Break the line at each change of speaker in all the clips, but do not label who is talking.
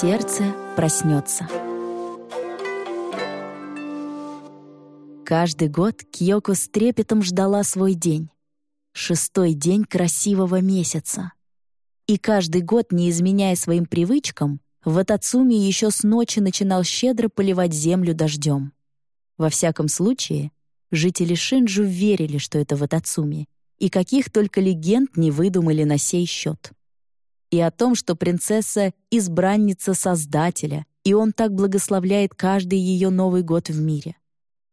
Сердце проснется. Каждый год Кьёко с трепетом ждала свой день. Шестой день красивого месяца. И каждый год, не изменяя своим привычкам, Ватацуми еще с ночи начинал щедро поливать землю дождем. Во всяком случае, жители Шинджу верили, что это Ватацуми, и каких только легенд не выдумали на сей счет. И о том, что принцесса — избранница Создателя, и он так благословляет каждый ее Новый год в мире.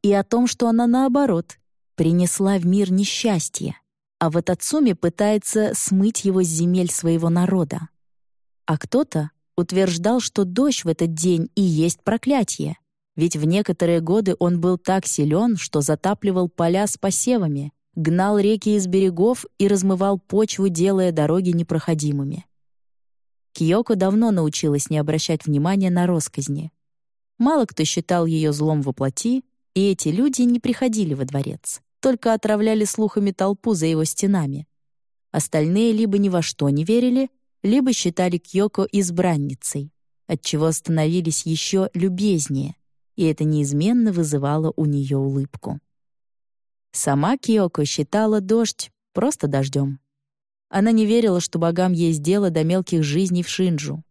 И о том, что она, наоборот, принесла в мир несчастье, а Ватацуми пытается смыть его с земель своего народа. А кто-то утверждал, что дождь в этот день и есть проклятие, ведь в некоторые годы он был так силен, что затапливал поля с посевами, гнал реки из берегов и размывал почву, делая дороги непроходимыми. Киоко давно научилась не обращать внимания на росказни. Мало кто считал ее злом воплоти, и эти люди не приходили во дворец, только отравляли слухами толпу за его стенами. Остальные либо ни во что не верили, либо считали Кьёко избранницей, отчего становились еще любезнее, и это неизменно вызывало у нее улыбку. Сама Киоко считала дождь просто дождем. Она не верила, что богам есть дело до мелких жизней в Шинджу.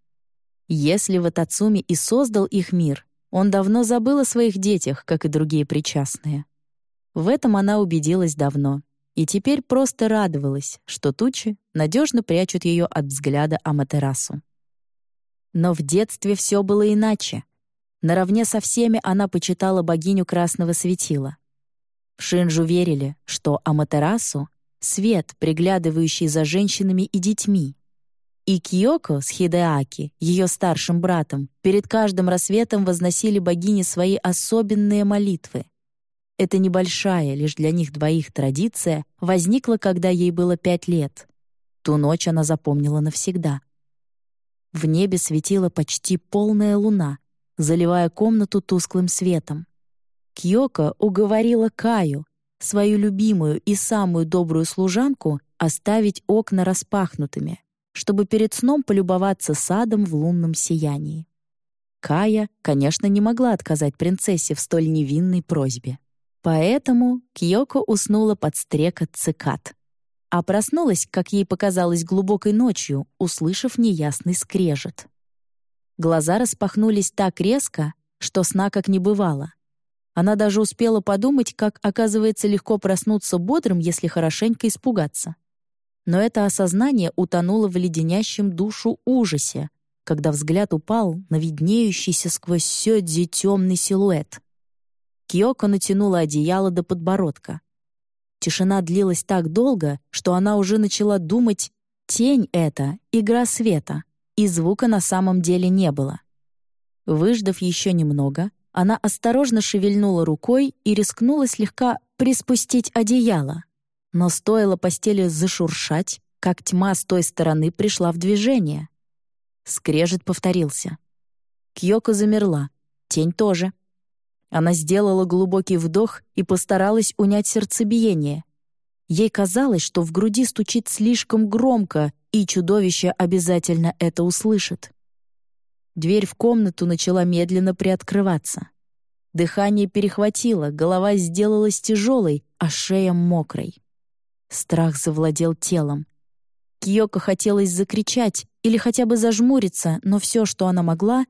Если Ватацуми и создал их мир, он давно забыл о своих детях, как и другие причастные. В этом она убедилась давно — и теперь просто радовалась, что тучи надежно прячут ее от взгляда Аматерасу. Но в детстве все было иначе. Наравне со всеми она почитала богиню красного светила. В Шинджу верили, что Аматерасу — свет, приглядывающий за женщинами и детьми. И Киоко с Хидеаки, ее старшим братом, перед каждым рассветом возносили богине свои особенные молитвы. Эта небольшая, лишь для них двоих традиция возникла, когда ей было пять лет. Ту ночь она запомнила навсегда. В небе светила почти полная луна, заливая комнату тусклым светом. Кьёко уговорила Каю, свою любимую и самую добрую служанку, оставить окна распахнутыми, чтобы перед сном полюбоваться садом в лунном сиянии. Кая, конечно, не могла отказать принцессе в столь невинной просьбе. Поэтому Кьёко уснула под стрекот цикад. А проснулась, как ей показалось, глубокой ночью, услышав неясный скрежет. Глаза распахнулись так резко, что сна как не бывало. Она даже успела подумать, как, оказывается, легко проснуться бодрым, если хорошенько испугаться. Но это осознание утонуло в леденящем душу ужасе, когда взгляд упал на виднеющийся сквозь сёдзи темный силуэт. Киоко натянула одеяло до подбородка. Тишина длилась так долго, что она уже начала думать «тень — это игра света», и звука на самом деле не было. Выждав еще немного, она осторожно шевельнула рукой и рискнула слегка приспустить одеяло. Но стоило постели зашуршать, как тьма с той стороны пришла в движение. Скрежет повторился. Кьёко замерла, тень тоже. Она сделала глубокий вдох и постаралась унять сердцебиение. Ей казалось, что в груди стучит слишком громко, и чудовище обязательно это услышит. Дверь в комнату начала медленно приоткрываться. Дыхание перехватило, голова сделалась тяжелой, а шея мокрой. Страх завладел телом. Киоко хотелось закричать или хотя бы зажмуриться, но все, что она могла,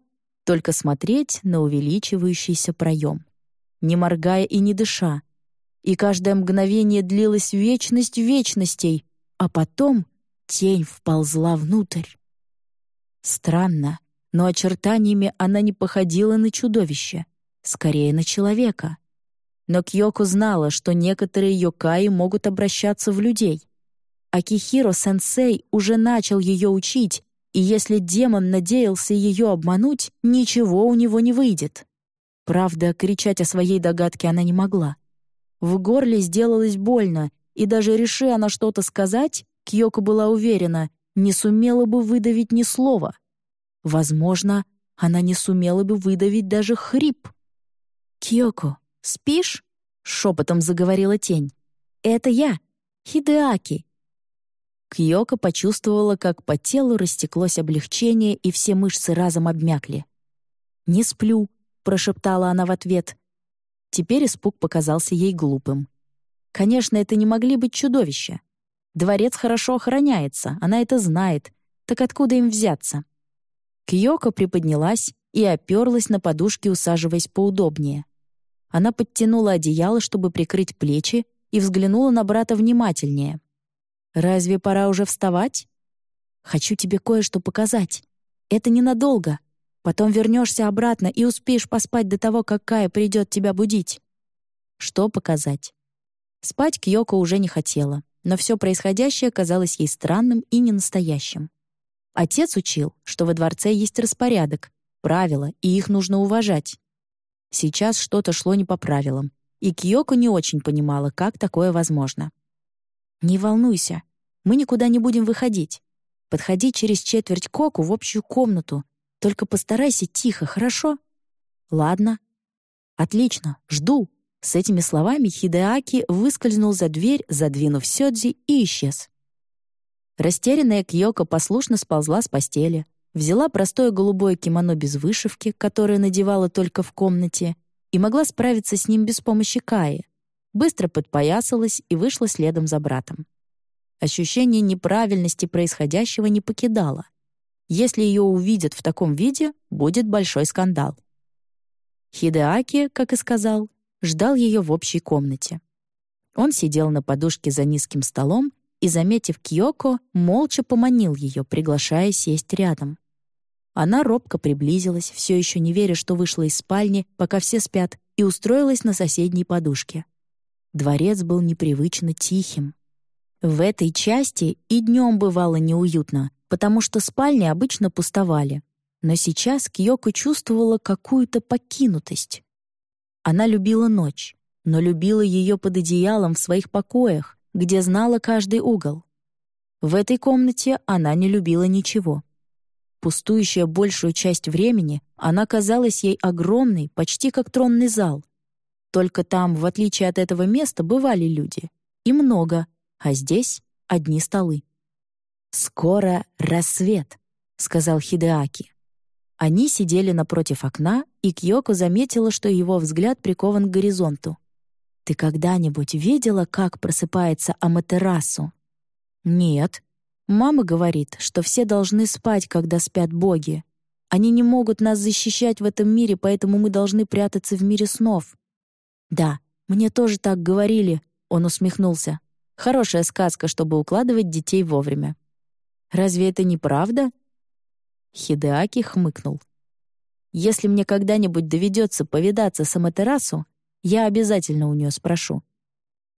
только смотреть на увеличивающийся проем, не моргая и не дыша. И каждое мгновение длилось вечность вечностей, а потом тень вползла внутрь. Странно, но очертаниями она не походила на чудовище, скорее на человека. Но Кьёко знала, что некоторые йокаи могут обращаться в людей. Акихиро-сенсей уже начал ее учить, и если демон надеялся ее обмануть, ничего у него не выйдет. Правда, кричать о своей догадке она не могла. В горле сделалось больно, и даже реши она что-то сказать, Кьёко была уверена, не сумела бы выдавить ни слова. Возможно, она не сумела бы выдавить даже хрип. «Кьёко, спишь?» — шепотом заговорила тень. «Это я, Хидеаки, Кьёко почувствовала, как по телу растеклось облегчение, и все мышцы разом обмякли. «Не сплю», — прошептала она в ответ. Теперь испуг показался ей глупым. Конечно, это не могли быть чудовища. Дворец хорошо охраняется, она это знает. Так откуда им взяться? Кьёко приподнялась и оперлась на подушке, усаживаясь поудобнее. Она подтянула одеяло, чтобы прикрыть плечи, и взглянула на брата внимательнее. «Разве пора уже вставать?» «Хочу тебе кое-что показать. Это ненадолго. Потом вернешься обратно и успеешь поспать до того, как Кая придет тебя будить». «Что показать?» Спать Кьёко уже не хотела, но все происходящее казалось ей странным и ненастоящим. Отец учил, что во дворце есть распорядок, правила, и их нужно уважать. Сейчас что-то шло не по правилам, и Кьёко не очень понимала, как такое возможно. «Не волнуйся, мы никуда не будем выходить. Подходи через четверть Коку в общую комнату. Только постарайся тихо, хорошо?» «Ладно». «Отлично, жду». С этими словами Хидеаки выскользнул за дверь, задвинув Сёдзи, и исчез. Растерянная Кьёко послушно сползла с постели, взяла простое голубое кимоно без вышивки, которое надевала только в комнате, и могла справиться с ним без помощи Каи. Быстро подпоясалась и вышла следом за братом. Ощущение неправильности происходящего не покидало. Если ее увидят в таком виде, будет большой скандал. Хидеаки, как и сказал, ждал ее в общей комнате. Он сидел на подушке за низким столом и, заметив Кьёко, молча поманил ее, приглашая сесть рядом. Она робко приблизилась, все еще не веря, что вышла из спальни, пока все спят, и устроилась на соседней подушке. Дворец был непривычно тихим. В этой части и днем бывало неуютно, потому что спальни обычно пустовали. Но сейчас Кьёко чувствовала какую-то покинутость. Она любила ночь, но любила ее под одеялом в своих покоях, где знала каждый угол. В этой комнате она не любила ничего. Пустующая большую часть времени, она казалась ей огромной, почти как тронный зал. Только там, в отличие от этого места, бывали люди. И много, а здесь одни столы. «Скоро рассвет», — сказал Хидеаки. Они сидели напротив окна, и Кьёко заметила, что его взгляд прикован к горизонту. Ты когда-нибудь видела, как просыпается Аматерасу? Нет. Мама говорит, что все должны спать, когда спят боги. Они не могут нас защищать в этом мире, поэтому мы должны прятаться в мире снов. Да, мне тоже так говорили, он усмехнулся. Хорошая сказка, чтобы укладывать детей вовремя. Разве это не правда? Хидеаки хмыкнул. Если мне когда-нибудь доведется повидаться с Аматерасу, я обязательно у нее спрошу.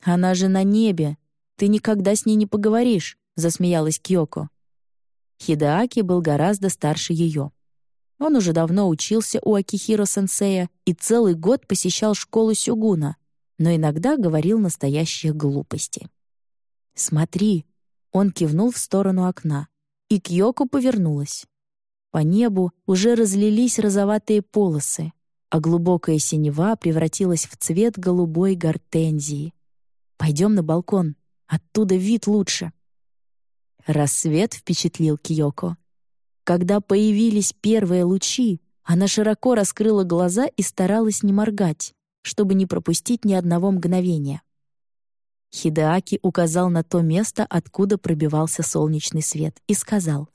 «Она же на небе. Ты никогда с ней не поговоришь», — засмеялась Кьёко. Хидеаки был гораздо старше ее. Он уже давно учился у Акихиро-сенсея и целый год посещал школу Сюгуна, но иногда говорил настоящие глупости. «Смотри», — он кивнул в сторону окна, и Кьёко повернулась. По небу уже разлились розоватые полосы, а глубокая синева превратилась в цвет голубой гортензии. «Пойдем на балкон, оттуда вид лучше». Рассвет впечатлил Киоко. Когда появились первые лучи, она широко раскрыла глаза и старалась не моргать, чтобы не пропустить ни одного мгновения. Хидеаки указал на то место, откуда пробивался солнечный свет, и сказал,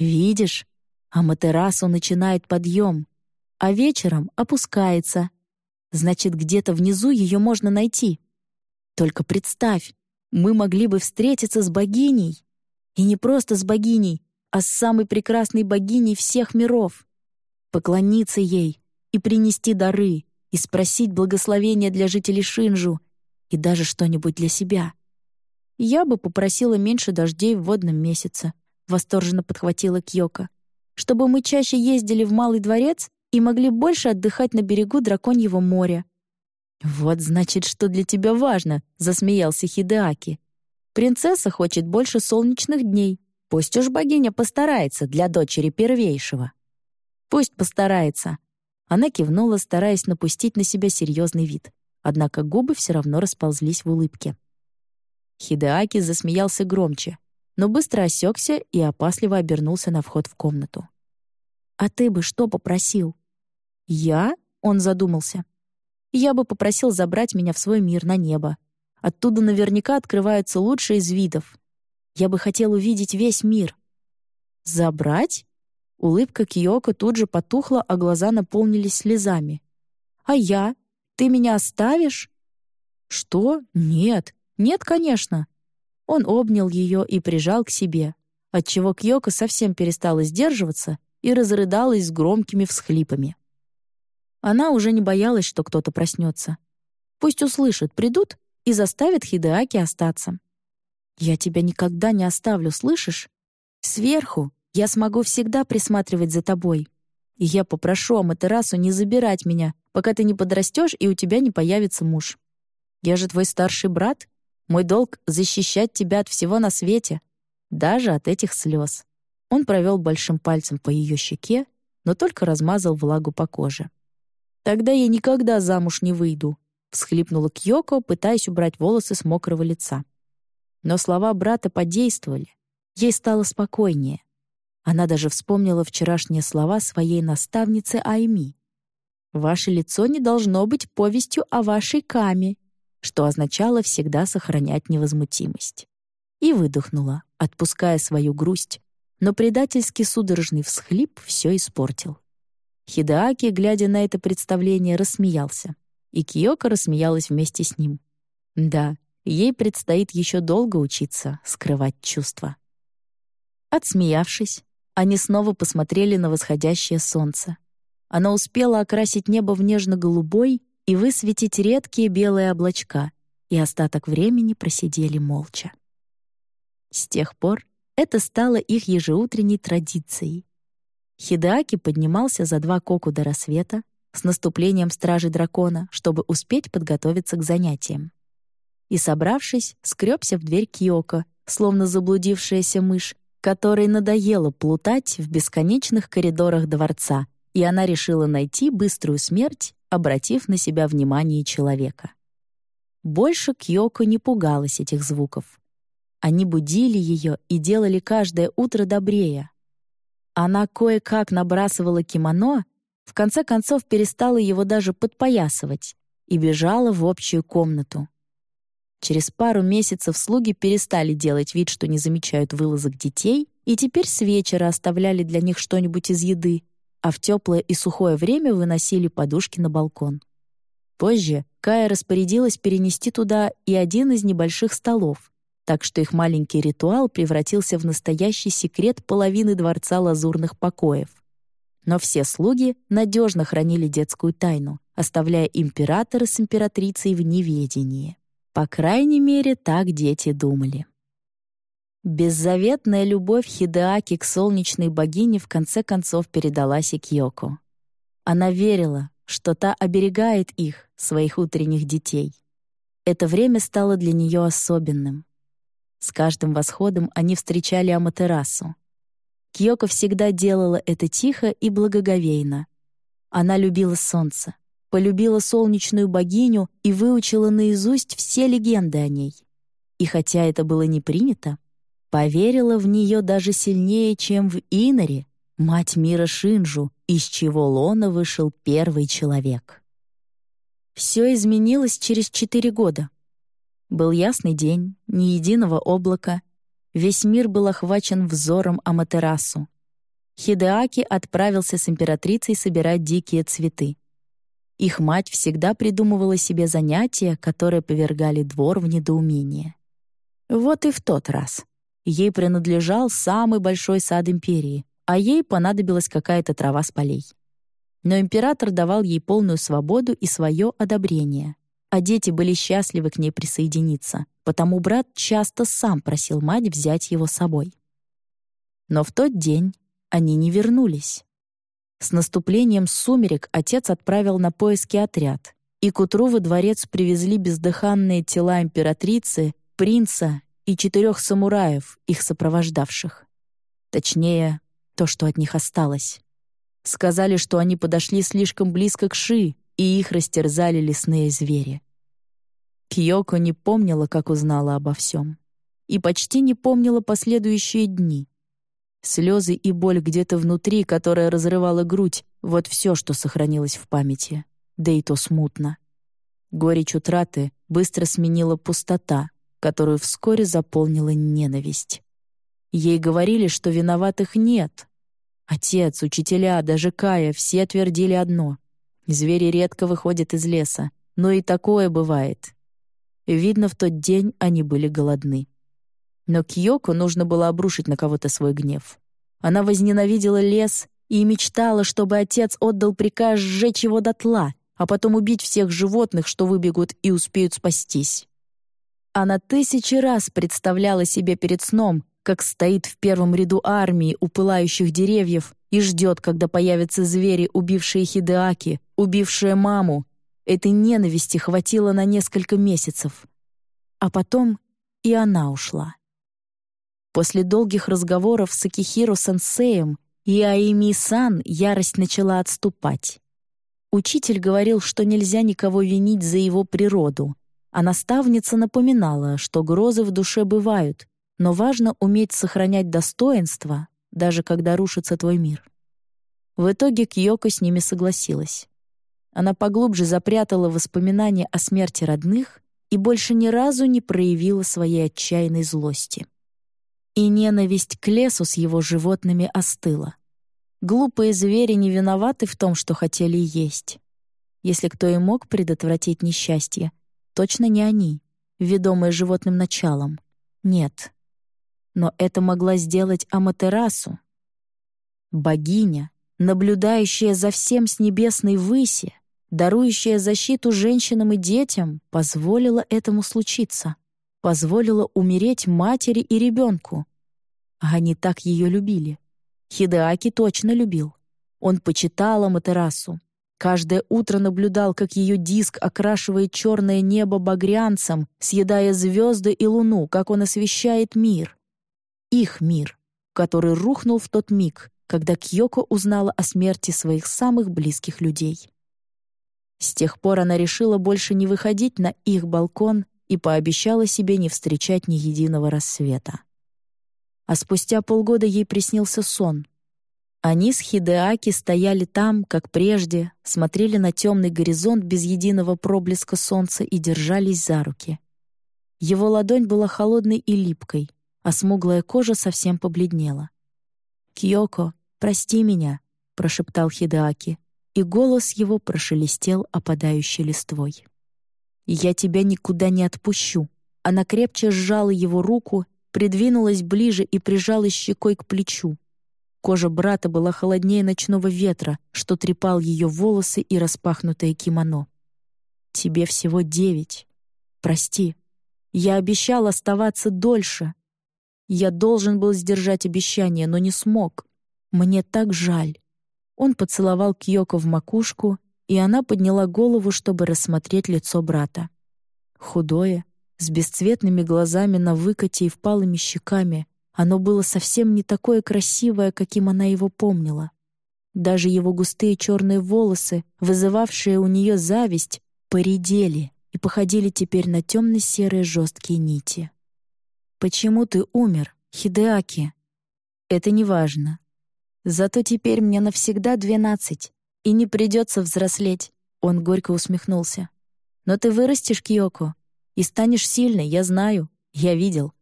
«Видишь, Аматерасу начинает подъем а вечером опускается. Значит, где-то внизу ее можно найти. Только представь, мы могли бы встретиться с богиней. И не просто с богиней, а с самой прекрасной богиней всех миров. Поклониться ей и принести дары, и спросить благословения для жителей Шинжу, и даже что-нибудь для себя. Я бы попросила меньше дождей в водном месяце, восторженно подхватила Кьёка, чтобы мы чаще ездили в Малый дворец и могли больше отдыхать на берегу Драконьего моря. «Вот, значит, что для тебя важно», — засмеялся Хидеаки. «Принцесса хочет больше солнечных дней. Пусть уж богиня постарается для дочери первейшего». «Пусть постарается». Она кивнула, стараясь напустить на себя серьезный вид. Однако губы все равно расползлись в улыбке. Хидеаки засмеялся громче. но быстро осекся и опасливо обернулся на вход в комнату. «А ты бы что попросил?» «Я?» — он задумался. «Я бы попросил забрать меня в свой мир на небо. Оттуда наверняка открываются лучшие из видов. Я бы хотел увидеть весь мир». «Забрать?» Улыбка Киоко тут же потухла, а глаза наполнились слезами. «А я? Ты меня оставишь?» «Что? Нет. Нет, конечно». Он обнял ее и прижал к себе, отчего Кьёко совсем перестала сдерживаться и разрыдалась с громкими всхлипами. Она уже не боялась, что кто-то проснется. Пусть услышат, придут и заставят Хидеаки остаться. «Я тебя никогда не оставлю, слышишь? Сверху я смогу всегда присматривать за тобой. И я попрошу Аматерасу не забирать меня, пока ты не подрастешь и у тебя не появится муж. Я же твой старший брат. Мой долг — защищать тебя от всего на свете, даже от этих слез. Он провел большим пальцем по ее щеке, но только размазал влагу по коже. «Тогда я никогда замуж не выйду», — всхлипнула Кьёко, пытаясь убрать волосы с мокрого лица. Но слова брата подействовали. Ей стало спокойнее. Она даже вспомнила вчерашние слова своей наставницы Айми. «Ваше лицо не должно быть повестью о вашей каме», что означало всегда сохранять невозмутимость. И выдохнула, отпуская свою грусть, но предательский судорожный всхлип все испортил. Хидааки, глядя на это представление, рассмеялся, и Киоко рассмеялась вместе с ним. Да, ей предстоит еще долго учиться скрывать чувства. Отсмеявшись, они снова посмотрели на восходящее солнце. Оно успело окрасить небо в нежно-голубой и высветить редкие белые облачка, и остаток времени просидели молча. С тех пор это стало их ежеутренней традицией. Хидаки поднимался за два коку до рассвета с наступлением стражи дракона, чтобы успеть подготовиться к занятиям. И, собравшись, скребся в дверь Киоко, словно заблудившаяся мышь, которой надоело плутать в бесконечных коридорах дворца, и она решила найти быструю смерть, обратив на себя внимание человека. Больше Кьёко не пугалась этих звуков. Они будили ее и делали каждое утро добрее. Она кое-как набрасывала кимоно, в конце концов перестала его даже подпоясывать и бежала в общую комнату. Через пару месяцев слуги перестали делать вид, что не замечают вылазок детей, и теперь с вечера оставляли для них что-нибудь из еды, а в теплое и сухое время выносили подушки на балкон. Позже Кая распорядилась перенести туда и один из небольших столов, так что их маленький ритуал превратился в настоящий секрет половины дворца лазурных покоев. Но все слуги надежно хранили детскую тайну, оставляя императора с императрицей в неведении. По крайней мере, так дети думали. Беззаветная любовь Хидеаки к солнечной богине в конце концов передалась и Кьёко. Она верила, что та оберегает их, своих утренних детей. Это время стало для нее особенным. С каждым восходом они встречали Аматерасу. Кьёко всегда делала это тихо и благоговейно. Она любила солнце полюбила солнечную богиню и выучила наизусть все легенды о ней. И хотя это было не принято, поверила в нее даже сильнее, чем в Инаре, мать мира Шинжу, из чего лона вышел первый человек. Все изменилось через четыре года. Был ясный день, ни единого облака. Весь мир был охвачен взором Аматерасу. Хидеаки отправился с императрицей собирать дикие цветы. Их мать всегда придумывала себе занятия, которые повергали двор в недоумение. Вот и в тот раз. Ей принадлежал самый большой сад империи, а ей понадобилась какая-то трава с полей. Но император давал ей полную свободу и свое одобрение, а дети были счастливы к ней присоединиться, потому брат часто сам просил мать взять его с собой. Но в тот день они не вернулись. С наступлением сумерек отец отправил на поиски отряд, и к утру во дворец привезли бездыханные тела императрицы, принца и четырех самураев, их сопровождавших. Точнее, то, что от них осталось. Сказали, что они подошли слишком близко к Ши, и их растерзали лесные звери. Кьёко не помнила, как узнала обо всем. и почти не помнила последующие дни. Слезы и боль где-то внутри, которая разрывала грудь, вот все, что сохранилось в памяти, да и то смутно. Горечь утраты быстро сменила пустота, которую вскоре заполнила ненависть. Ей говорили, что виноватых нет. Отец, учителя, даже Кая — все твердили одно. Звери редко выходят из леса, но и такое бывает. Видно, в тот день они были голодны. Но Кьёко нужно было обрушить на кого-то свой гнев. Она возненавидела лес и мечтала, чтобы отец отдал приказ сжечь его дотла, а потом убить всех животных, что выбегут и успеют спастись. Она тысячи раз представляла себе перед сном, как стоит в первом ряду армии у пылающих деревьев и ждет, когда появятся звери, убившие Хидеаки, убившие маму. Этой ненависти хватило на несколько месяцев. А потом и она ушла. После долгих разговоров с Акихиро-сенсеем и Аими-сан ярость начала отступать. Учитель говорил, что нельзя никого винить за его природу, а наставница напоминала, что грозы в душе бывают, но важно уметь сохранять достоинство, даже когда рушится твой мир. В итоге Кьёко с ними согласилась. Она поглубже запрятала воспоминания о смерти родных и больше ни разу не проявила своей отчаянной злости. И ненависть к лесу с его животными остыла. Глупые звери не виноваты в том, что хотели есть. Если кто и мог предотвратить несчастье, точно не они, ведомые животным началом. Нет. Но это могла сделать Аматерасу. Богиня, наблюдающая за всем с небесной выси, дарующая защиту женщинам и детям, позволила этому случиться позволила умереть матери и ребенку. А они так ее любили. Хидеаки точно любил. Он почитал Аматерасу. Каждое утро наблюдал, как ее диск окрашивает черное небо багрянцем, съедая звезды и луну, как он освещает мир. Их мир, который рухнул в тот миг, когда Кьёко узнала о смерти своих самых близких людей. С тех пор она решила больше не выходить на их балкон и пообещала себе не встречать ни единого рассвета. А спустя полгода ей приснился сон. Они с Хидеаки стояли там, как прежде, смотрели на темный горизонт без единого проблеска солнца и держались за руки. Его ладонь была холодной и липкой, а смуглая кожа совсем побледнела. «Кьёко, прости меня», — прошептал Хидеаки, и голос его прошелестел опадающей листвой. «Я тебя никуда не отпущу». Она крепче сжала его руку, придвинулась ближе и прижала щекой к плечу. Кожа брата была холоднее ночного ветра, что трепал ее волосы и распахнутое кимоно. «Тебе всего девять. Прости. Я обещал оставаться дольше. Я должен был сдержать обещание, но не смог. Мне так жаль». Он поцеловал Кьёко в макушку, и она подняла голову, чтобы рассмотреть лицо брата. Худое, с бесцветными глазами на выкате и впалыми щеками, оно было совсем не такое красивое, каким она его помнила. Даже его густые черные волосы, вызывавшие у нее зависть, поредели и походили теперь на темно-серые жесткие нити. «Почему ты умер, Хидеаки?» «Это не важно. Зато теперь мне навсегда двенадцать, и не придется взрослеть», — он горько усмехнулся. «Но ты вырастешь, Киоко, и станешь сильной, я знаю, я видел.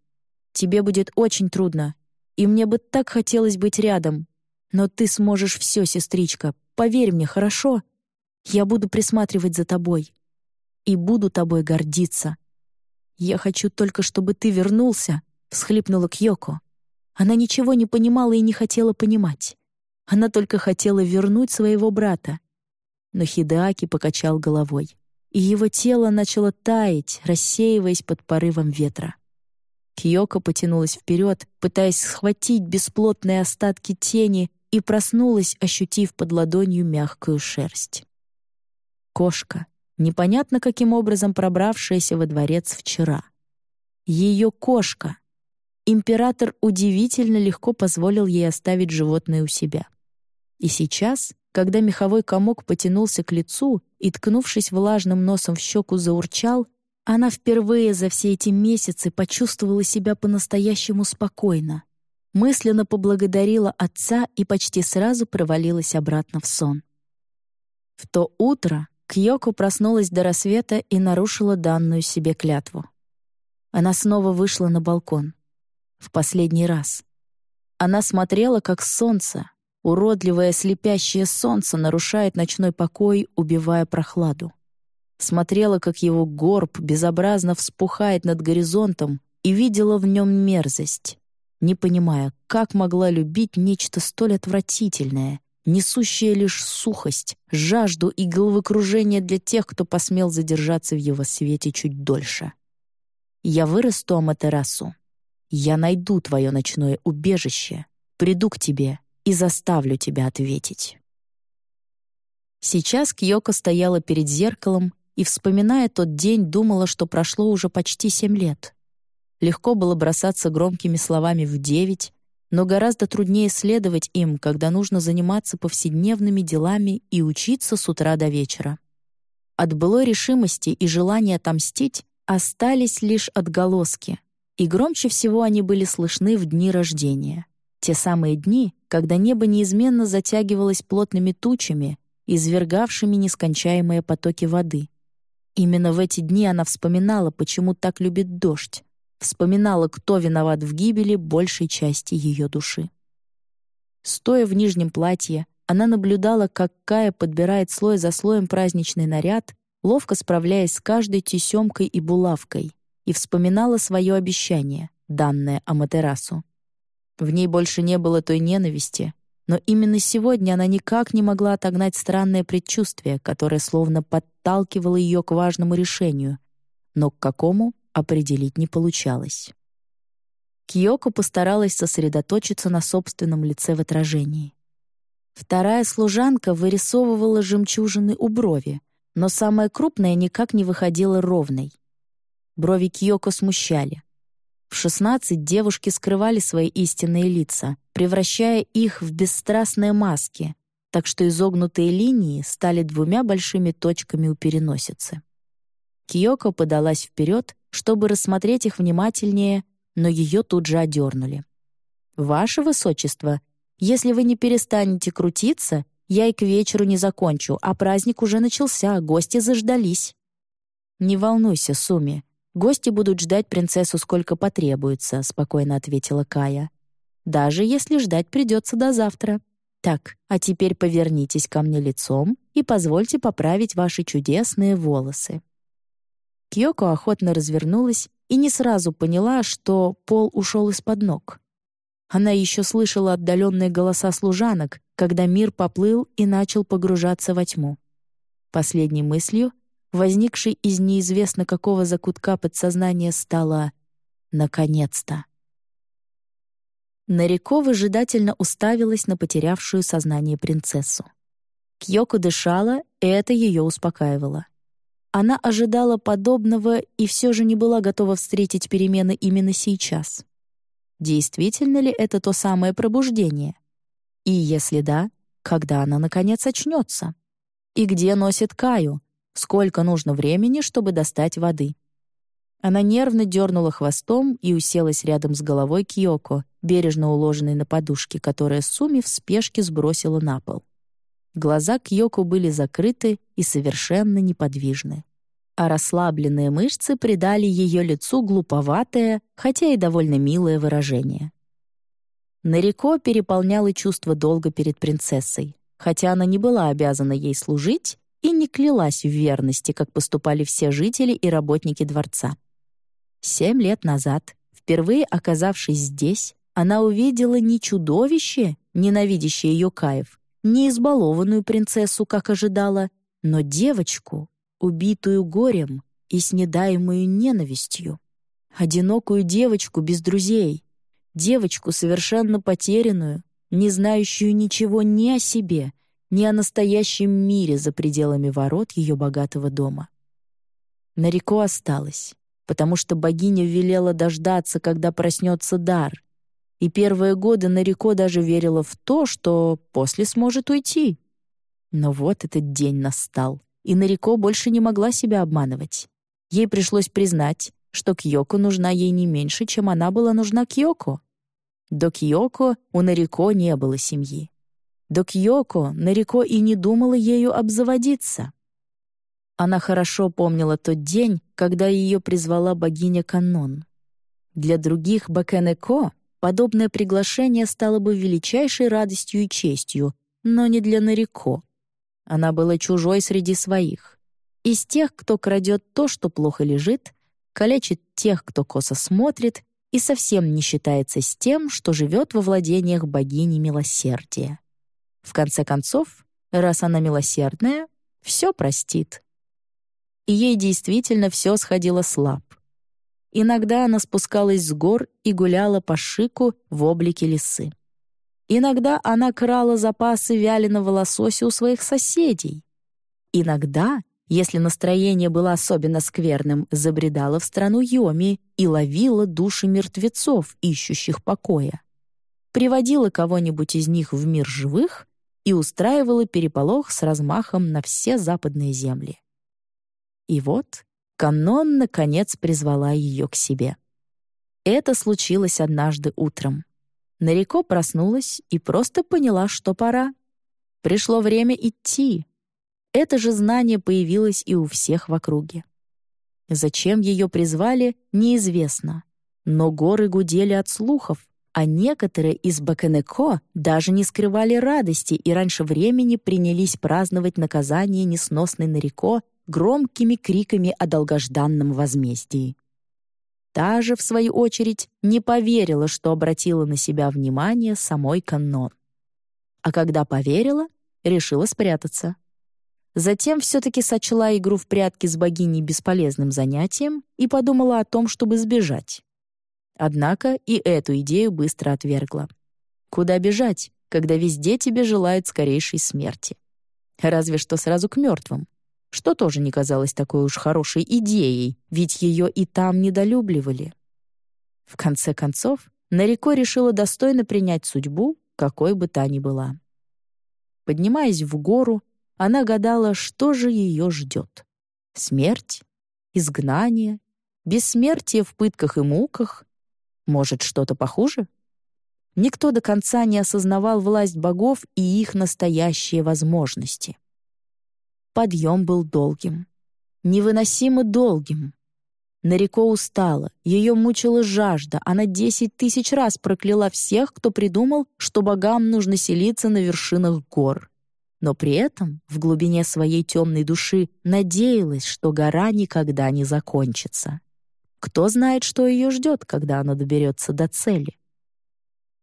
Тебе будет очень трудно, и мне бы так хотелось быть рядом. Но ты сможешь все, сестричка, поверь мне, хорошо? Я буду присматривать за тобой. И буду тобой гордиться. Я хочу только, чтобы ты вернулся», — всхлипнула Кьёко. Она ничего не понимала и не хотела понимать. Она только хотела вернуть своего брата. Но Хидаки покачал головой, и его тело начало таять, рассеиваясь под порывом ветра. Киоко потянулась вперед, пытаясь схватить бесплотные остатки тени, и проснулась, ощутив под ладонью мягкую шерсть. Кошка, непонятно каким образом пробравшаяся во дворец вчера. Ее кошка. Император удивительно легко позволил ей оставить животное у себя. И сейчас, когда меховой комок потянулся к лицу и, ткнувшись влажным носом в щеку, заурчал, Она впервые за все эти месяцы почувствовала себя по-настоящему спокойно, мысленно поблагодарила отца и почти сразу провалилась обратно в сон. В то утро Кьёко проснулась до рассвета и нарушила данную себе клятву. Она снова вышла на балкон. В последний раз. Она смотрела, как солнце, уродливое слепящее солнце, нарушает ночной покой, убивая прохладу. Смотрела, как его горб безобразно вспухает над горизонтом и видела в нем мерзость не понимая, как могла любить нечто столь отвратительное, несущее лишь сухость, жажду и головокружение для тех, кто посмел задержаться в его свете чуть дольше. «Я вырасту Аматерасу. Я найду твое ночное убежище, приду к тебе и заставлю тебя ответить». Сейчас Кьёко стояла перед зеркалом и, вспоминая тот день, думала, что прошло уже почти семь лет — Легко было бросаться громкими словами в девять, но гораздо труднее следовать им, когда нужно заниматься повседневными делами и учиться с утра до вечера. От былой решимости и желания отомстить остались лишь отголоски, и громче всего они были слышны в дни рождения. Те самые дни, когда небо неизменно затягивалось плотными тучами, извергавшими нескончаемые потоки воды. Именно в эти дни она вспоминала, почему так любит дождь, вспоминала, кто виноват в гибели большей части ее души. Стоя в нижнем платье, она наблюдала, как Кая подбирает слой за слоем праздничный наряд, ловко справляясь с каждой тесемкой и булавкой, и вспоминала свое обещание, данное Аматерасу. В ней больше не было той ненависти, но именно сегодня она никак не могла отогнать странное предчувствие, которое словно подталкивало ее к важному решению. Но к какому определить не получалось. Киоко постаралась сосредоточиться на собственном лице в отражении. Вторая служанка вырисовывала жемчужины у брови, но самая крупная никак не выходила ровной. Брови Киоко смущали. В шестнадцать девушки скрывали свои истинные лица, превращая их в бесстрастные маски, так что изогнутые линии стали двумя большими точками у переносицы. Киоко подалась вперед чтобы рассмотреть их внимательнее, но ее тут же одернули. «Ваше Высочество, если вы не перестанете крутиться, я и к вечеру не закончу, а праздник уже начался, гости заждались». «Не волнуйся, Суми, гости будут ждать принцессу сколько потребуется», — спокойно ответила Кая. «Даже если ждать придется до завтра. Так, а теперь повернитесь ко мне лицом и позвольте поправить ваши чудесные волосы». Кьёко охотно развернулась и не сразу поняла, что пол ушел из-под ног. Она еще слышала отдаленные голоса служанок, когда мир поплыл и начал погружаться во тьму. Последней мыслью, возникшей из неизвестно какого закутка подсознания, стала «наконец-то». Нарико выжидательно уставилась на потерявшую сознание принцессу. Кьёко дышала, и это ее успокаивало. Она ожидала подобного и все же не была готова встретить перемены именно сейчас. Действительно ли это то самое пробуждение? И если да, когда она, наконец, очнется? И где носит Каю? Сколько нужно времени, чтобы достать воды? Она нервно дернула хвостом и уселась рядом с головой Кьёко, бережно уложенной на подушке, которая Суми в спешке сбросила на пол. Глаза Кьёко были закрыты и совершенно неподвижны. А расслабленные мышцы придали ее лицу глуповатое, хотя и довольно милое выражение. Нарико переполняло чувство долга перед принцессой, хотя она не была обязана ей служить и не клялась в верности, как поступали все жители и работники дворца. Семь лет назад, впервые оказавшись здесь, она увидела не чудовище, ненавидящее ее Каев, не избалованную принцессу, как ожидала, но девочку, убитую горем и снедаемую ненавистью. Одинокую девочку без друзей, девочку совершенно потерянную, не знающую ничего ни о себе, ни о настоящем мире за пределами ворот ее богатого дома. Нарико осталась, потому что богиня велела дождаться, когда проснется дар, и первые годы Нарико даже верила в то, что после сможет уйти. Но вот этот день настал, и Нарико больше не могла себя обманывать. ей пришлось признать, что Кьёко нужна ей не меньше, чем она была нужна Кьёко. До Кьёко у Нарико не было семьи. До Кьёко Нарико и не думала ею обзаводиться. Она хорошо помнила тот день, когда ее призвала богиня Канон. Для других Бакенеко подобное приглашение стало бы величайшей радостью и честью, но не для Нарико. Она была чужой среди своих. Из тех, кто крадет то, что плохо лежит, калечит тех, кто косо смотрит, и совсем не считается с тем, что живет во владениях богини милосердия. В конце концов, раз она милосердная, все простит и ей действительно все сходило слаб. Иногда она спускалась с гор и гуляла по шику в облике лисы. Иногда она крала запасы вяленого лосося у своих соседей. Иногда, если настроение было особенно скверным, забредала в страну Йоми и ловила души мертвецов, ищущих покоя. Приводила кого-нибудь из них в мир живых и устраивала переполох с размахом на все западные земли. И вот Канон, наконец, призвала ее к себе. Это случилось однажды утром. Нарико проснулась и просто поняла, что пора. Пришло время идти. Это же знание появилось и у всех в округе. Зачем ее призвали, неизвестно. Но горы гудели от слухов, а некоторые из Бакенеко даже не скрывали радости и раньше времени принялись праздновать наказание несносной Нарико громкими криками о долгожданном возмездии. Та же, в свою очередь, не поверила, что обратила на себя внимание самой Каннон. А когда поверила, решила спрятаться. Затем все-таки сочла игру в прятки с богиней бесполезным занятием и подумала о том, чтобы сбежать. Однако и эту идею быстро отвергла. Куда бежать, когда везде тебе желают скорейшей смерти? Разве что сразу к мертвым что тоже не казалось такой уж хорошей идеей, ведь ее и там недолюбливали. В конце концов, Нарико решила достойно принять судьбу, какой бы та ни была. Поднимаясь в гору, она гадала, что же ее ждет. Смерть? Изгнание? Бессмертие в пытках и муках? Может, что-то похуже? Никто до конца не осознавал власть богов и их настоящие возможности. Подъем был долгим. Невыносимо долгим. Нарико устала, ее мучила жажда, она десять тысяч раз прокляла всех, кто придумал, что богам нужно селиться на вершинах гор. Но при этом в глубине своей темной души надеялась, что гора никогда не закончится. Кто знает, что ее ждет, когда она доберется до цели.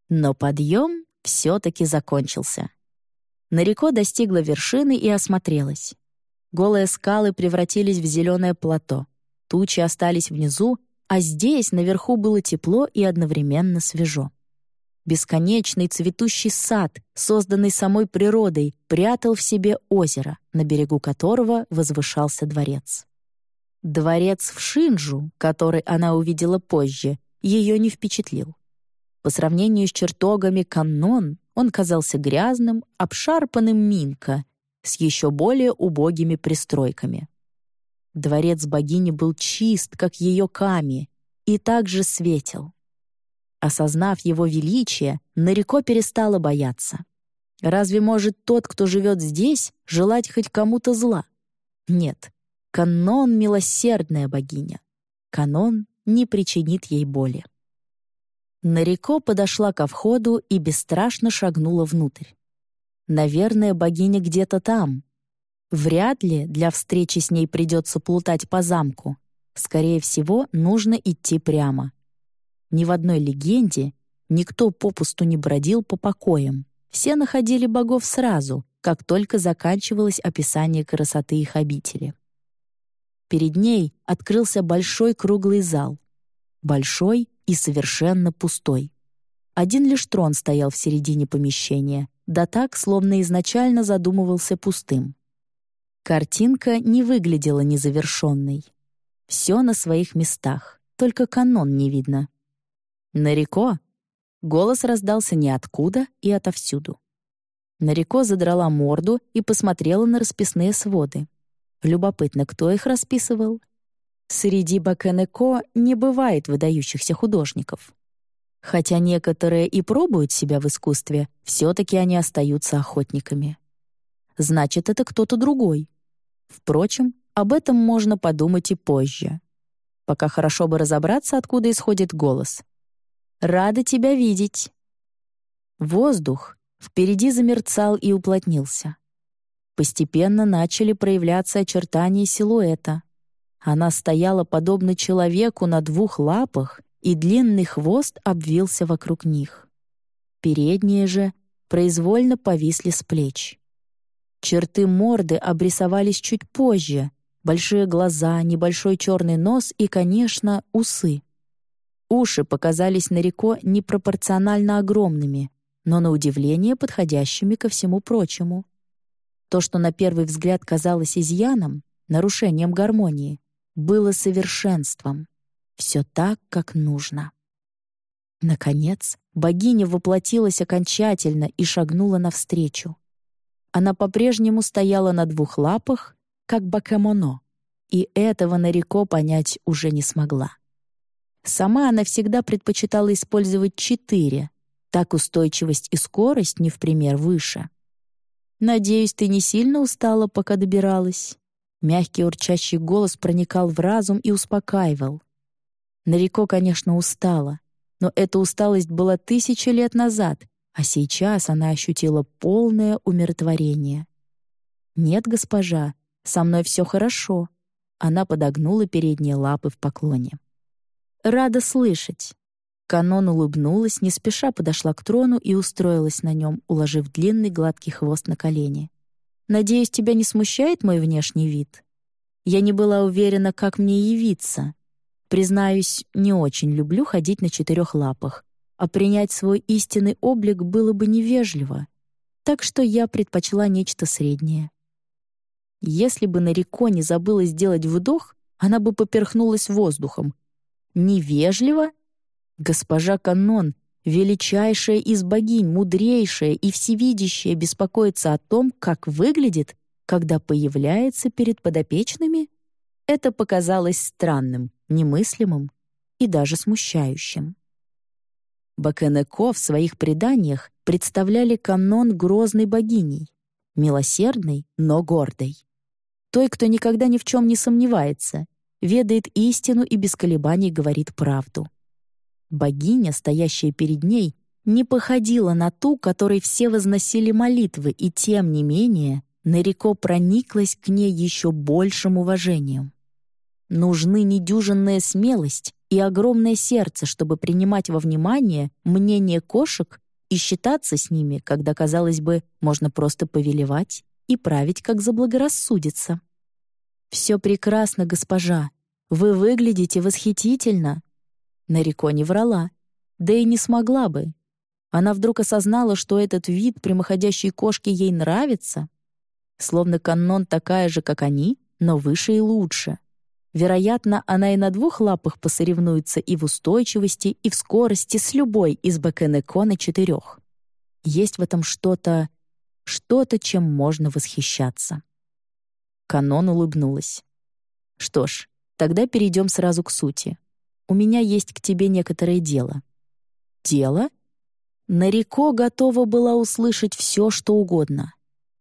Но подъем все-таки закончился. Нарико достигла вершины и осмотрелась. Голые скалы превратились в зеленое плато. Тучи остались внизу, а здесь, наверху, было тепло и одновременно свежо. Бесконечный цветущий сад, созданный самой природой, прятал в себе озеро, на берегу которого возвышался дворец. Дворец в Шинджу, который она увидела позже, ее не впечатлил. По сравнению с чертогами Каннон, он казался грязным, обшарпанным Минка с еще более убогими пристройками. Дворец богини был чист, как ее ками, и также светел. Осознав его величие, Нарико перестала бояться. Разве может тот, кто живет здесь, желать хоть кому-то зла? Нет, Канон — милосердная богиня. Канон не причинит ей боли. Нарико подошла ко входу и бесстрашно шагнула внутрь. Наверное, богиня где-то там. Вряд ли для встречи с ней придется плутать по замку. Скорее всего, нужно идти прямо. Ни в одной легенде никто попусту не бродил по покоям. Все находили богов сразу, как только заканчивалось описание красоты их обители. Перед ней открылся большой круглый зал. Большой и совершенно пустой. Один лишь трон стоял в середине помещения, да так, словно изначально задумывался пустым. Картинка не выглядела незавершенной. Все на своих местах, только канон не видно. «Нарико!» Голос раздался ниоткуда и отовсюду. Нарико задрала морду и посмотрела на расписные своды. Любопытно, кто их расписывал? Среди Бакенеко не бывает выдающихся художников. Хотя некоторые и пробуют себя в искусстве, все-таки они остаются охотниками. Значит, это кто-то другой. Впрочем, об этом можно подумать и позже. Пока хорошо бы разобраться, откуда исходит голос. «Рада тебя видеть!» Воздух впереди замерцал и уплотнился. Постепенно начали проявляться очертания силуэта. Она стояла подобно человеку на двух лапах, и длинный хвост обвился вокруг них. Передние же произвольно повисли с плеч. Черты морды обрисовались чуть позже, большие глаза, небольшой черный нос и, конечно, усы. Уши показались Нарико непропорционально огромными, но на удивление подходящими ко всему прочему. То, что на первый взгляд казалось изъяном, нарушением гармонии, было совершенством. Все так, как нужно. Наконец, богиня воплотилась окончательно и шагнула навстречу. Она по-прежнему стояла на двух лапах, как бакамоно, и этого Нарико понять уже не смогла. Сама она всегда предпочитала использовать четыре, так устойчивость и скорость не в пример выше. «Надеюсь, ты не сильно устала, пока добиралась?» Мягкий урчащий голос проникал в разум и успокаивал. Нарико, конечно, устала, но эта усталость была тысячи лет назад, а сейчас она ощутила полное умиротворение. «Нет, госпожа, со мной все хорошо». Она подогнула передние лапы в поклоне. «Рада слышать. Канон улыбнулась, не спеша подошла к трону и устроилась на нем, уложив длинный гладкий хвост на колени. «Надеюсь, тебя не смущает мой внешний вид? Я не была уверена, как мне явиться. Признаюсь, не очень люблю ходить на четырех лапах, а принять свой истинный облик было бы невежливо, так что я предпочла нечто среднее. Если бы Нарико не забыла сделать вдох, она бы поперхнулась воздухом. Невежливо Госпожа Канон, величайшая из богинь, мудрейшая и всевидящая, беспокоится о том, как выглядит, когда появляется перед подопечными? Это показалось странным, немыслимым и даже смущающим. Бакенеко в своих преданиях представляли канон грозной богиней, милосердной, но гордой. Той, кто никогда ни в чем не сомневается, ведает истину и без колебаний говорит правду. Богиня, стоящая перед ней, не походила на ту, которой все возносили молитвы, и тем не менее Нарико прониклась к ней еще большим уважением. Нужны недюжинная смелость и огромное сердце, чтобы принимать во внимание мнение кошек и считаться с ними, когда, казалось бы, можно просто повелевать и править, как заблагорассудится. «Все прекрасно, госпожа. Вы выглядите восхитительно», Нарико не врала. Да и не смогла бы. Она вдруг осознала, что этот вид прямоходящей кошки ей нравится. Словно канон такая же, как они, но выше и лучше. Вероятно, она и на двух лапах посоревнуется и в устойчивости, и в скорости с любой из Бакенеко на четырех. Есть в этом что-то, что-то, чем можно восхищаться. Канон улыбнулась. Что ж, тогда перейдем сразу к сути у меня есть к тебе некоторое дело». «Дело?» Нарико готова была услышать все, что угодно.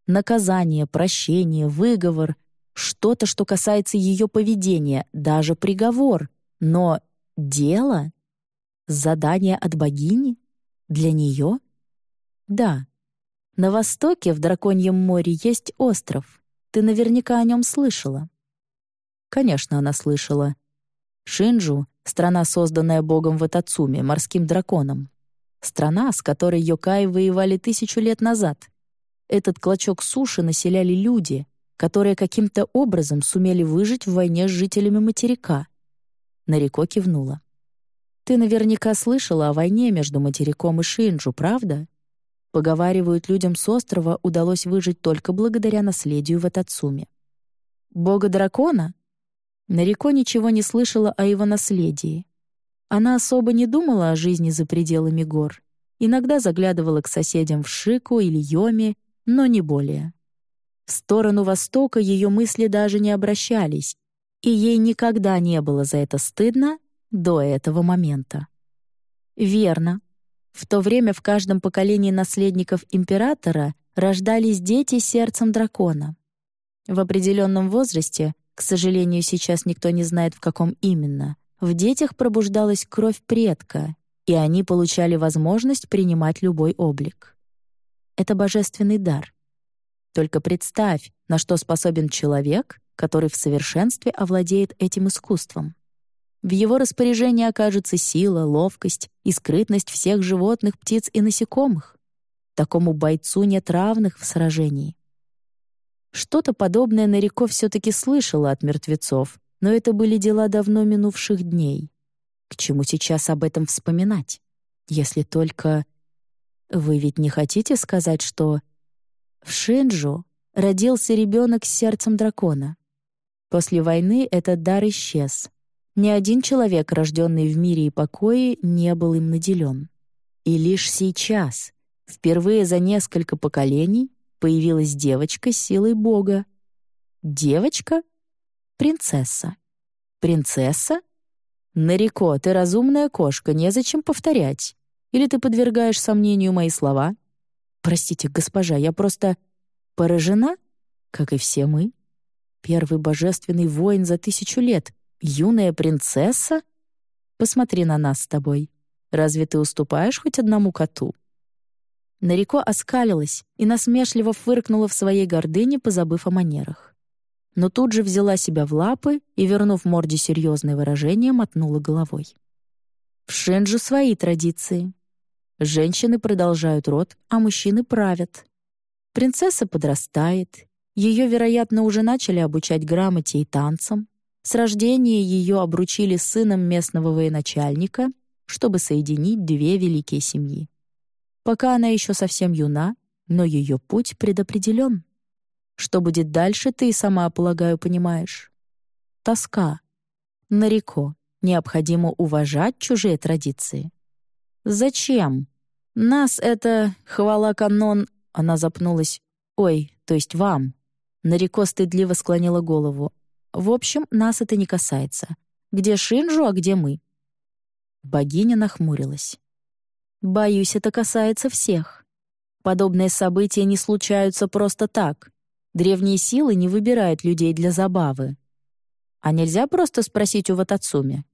Наказание, прощение, выговор, что-то, что касается ее поведения, даже приговор. Но дело? Задание от богини? Для нее? Да. На востоке, в Драконьем море, есть остров. Ты наверняка о нем слышала. Конечно, она слышала. Шинджу Страна, созданная богом Ватацуми, морским драконом. Страна, с которой Йокаи воевали тысячу лет назад. Этот клочок суши населяли люди, которые каким-то образом сумели выжить в войне с жителями материка. Нарико кивнула. «Ты наверняка слышала о войне между материком и Шинджу, правда?» Поговаривают, людям с острова удалось выжить только благодаря наследию Ватацуми. «Бога дракона?» Нарико ничего не слышала о его наследии. Она особо не думала о жизни за пределами гор. Иногда заглядывала к соседям в Шику или Йоме, но не более. В сторону востока ее мысли даже не обращались. И ей никогда не было за это стыдно до этого момента. Верно. В то время в каждом поколении наследников императора рождались дети сердцем дракона. В определенном возрасте, к сожалению, сейчас никто не знает, в каком именно, в детях пробуждалась кровь предка, и они получали возможность принимать любой облик. Это божественный дар. Только представь, на что способен человек, который в совершенстве овладеет этим искусством. В его распоряжении окажется сила, ловкость и скрытность всех животных, птиц и насекомых. Такому бойцу нет равных в сражении. Что-то подобное Нарико все-таки слышала от мертвецов, но это были дела давно минувших дней. К чему сейчас об этом вспоминать? Если только... Вы ведь не хотите сказать, что... В Шинджу родился ребенок с сердцем дракона. После войны этот дар исчез. Ни один человек, рожденный в мире и покое, не был им наделен. И лишь сейчас, впервые за несколько поколений, появилась девочка с силой Бога. Девочка? Принцесса. Принцесса? Нарико, ты разумная кошка, незачем повторять. Или ты подвергаешь сомнению мои слова? Простите, госпожа, я просто поражена, как и все мы. Первый божественный воин за тысячу лет. Юная принцесса? Посмотри на нас с тобой. Разве ты уступаешь хоть одному коту?» Нарико оскалилась и насмешливо фыркнула в своей гордыне, позабыв о манерах. Но тут же взяла себя в лапы и, вернув морде серьезное выражение, мотнула головой. В Шинджу свои традиции. Женщины продолжают род, а мужчины правят. Принцесса подрастает, ее, вероятно, уже начали обучать грамоте и танцам. С рождения ее обручили сыном местного военачальника, чтобы соединить две великие семьи. Пока она еще совсем юна, но ее путь предопределен. Что будет дальше, ты сама, полагаю, понимаешь. Тоска. Нареко. Необходимо уважать чужие традиции. Зачем? Нас это, хвала канон, она запнулась. Ой, то есть вам. Нарико стыдливо склонила голову. «В общем, нас это не касается. Где Шинджу, а где мы?» Богиня нахмурилась. «Боюсь, это касается всех. Подобные события не случаются просто так. Древние силы не выбирают людей для забавы. А нельзя просто спросить у Ватацуми?»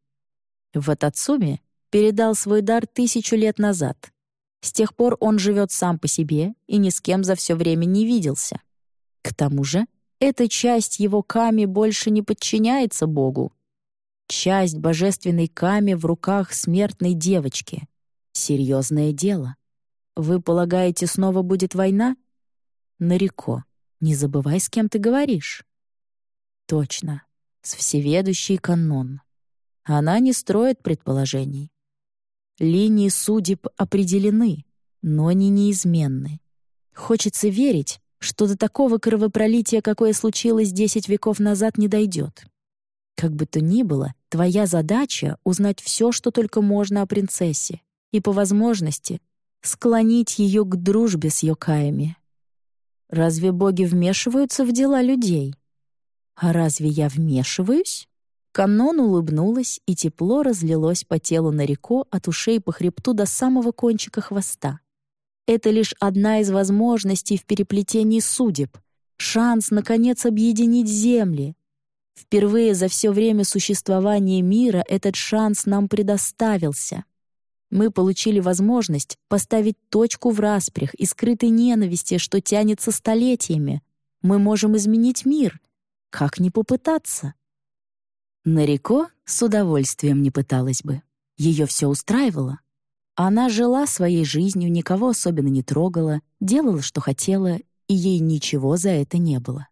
Ватацуми передал свой дар тысячу лет назад. С тех пор он живет сам по себе и ни с кем за все время не виделся. К тому же, эта часть его Ками больше не подчиняется Богу. Часть божественной Ками в руках смертной девочки. Серьезное дело. Вы полагаете, снова будет война? Нареко, не забывай, с кем ты говоришь. Точно, с всеведущей канон. Она не строит предположений. Линии судеб определены, но они неизменны. Хочется верить, что до такого кровопролития, какое случилось десять веков назад, не дойдет. Как бы то ни было, твоя задача — узнать все, что только можно о принцессе, и, по возможности, склонить ее к дружбе с Йокаями. Разве боги вмешиваются в дела людей? А разве я вмешиваюсь? Канон улыбнулась, и тепло разлилось по телу Нарико от ушей по хребту до самого кончика хвоста. Это лишь одна из возможностей в переплетении судеб, шанс, наконец, объединить земли. Впервые за все время существования мира этот шанс нам предоставился. Мы получили возможность поставить точку в распрях и скрытой ненависти, что тянется столетиями. Мы можем изменить мир. Как не попытаться? Нарико с удовольствием не пыталась бы. Ее все устраивало. Она жила своей жизнью, никого особенно не трогала, делала, что хотела, и ей ничего за это не было.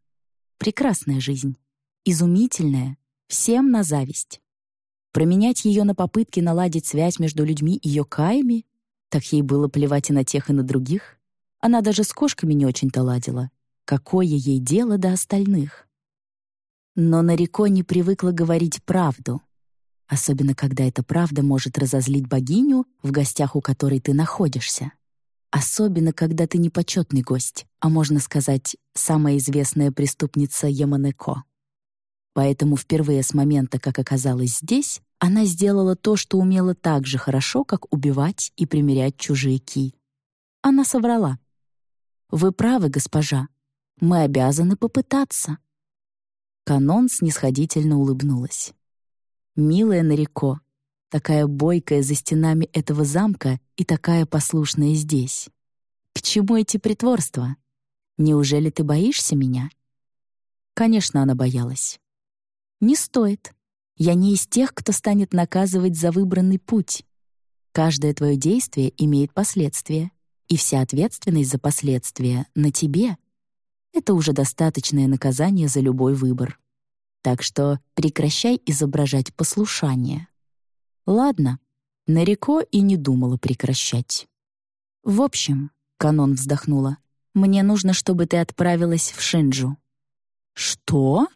Прекрасная жизнь. Изумительная. Всем на зависть. Променять ее на попытки наладить связь между людьми и Йокаями? Так ей было плевать и на тех, и на других. Она даже с кошками не очень-то ладила. Какое ей дело до остальных? Но Нарико не привыкла говорить правду — особенно когда эта правда может разозлить богиню, в гостях у которой ты находишься. Особенно, когда ты не почетный гость, а, можно сказать, самая известная преступница Яманеко. Поэтому впервые с момента, как оказалась здесь, она сделала то, что умела так же хорошо, как убивать и примерять чужие ки. Она соврала. «Вы правы, госпожа. Мы обязаны попытаться». Канон снисходительно улыбнулась. «Милая Нарико, такая бойкая за стенами этого замка и такая послушная здесь. К чему эти притворства? Неужели ты боишься меня?» Конечно, она боялась. «Не стоит. Я не из тех, кто станет наказывать за выбранный путь. Каждое твое действие имеет последствия, и вся ответственность за последствия на тебе. Это уже достаточное наказание за любой выбор. Так что прекращай изображать послушание. Ладно, Нарико и не думала прекращать. В общем, Канон вздохнула, мне нужно, чтобы ты отправилась в Шинджу. Что?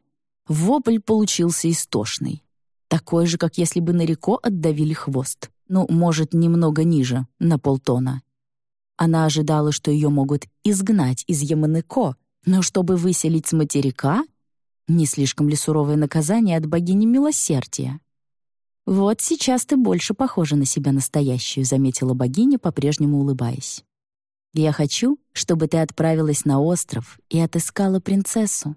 Вопль получился истошный. Такой же, как если бы Нарико отдавили хвост. Ну, может, немного ниже, на полтона. Она ожидала, что ее могут изгнать из Яманеко, но чтобы выселить с материка? Не слишком ли суровое наказание от богини милосердия? «Вот сейчас ты больше похожа на себя настоящую», — заметила богиня, по-прежнему улыбаясь. «Я хочу, чтобы ты отправилась на остров и отыскала принцессу.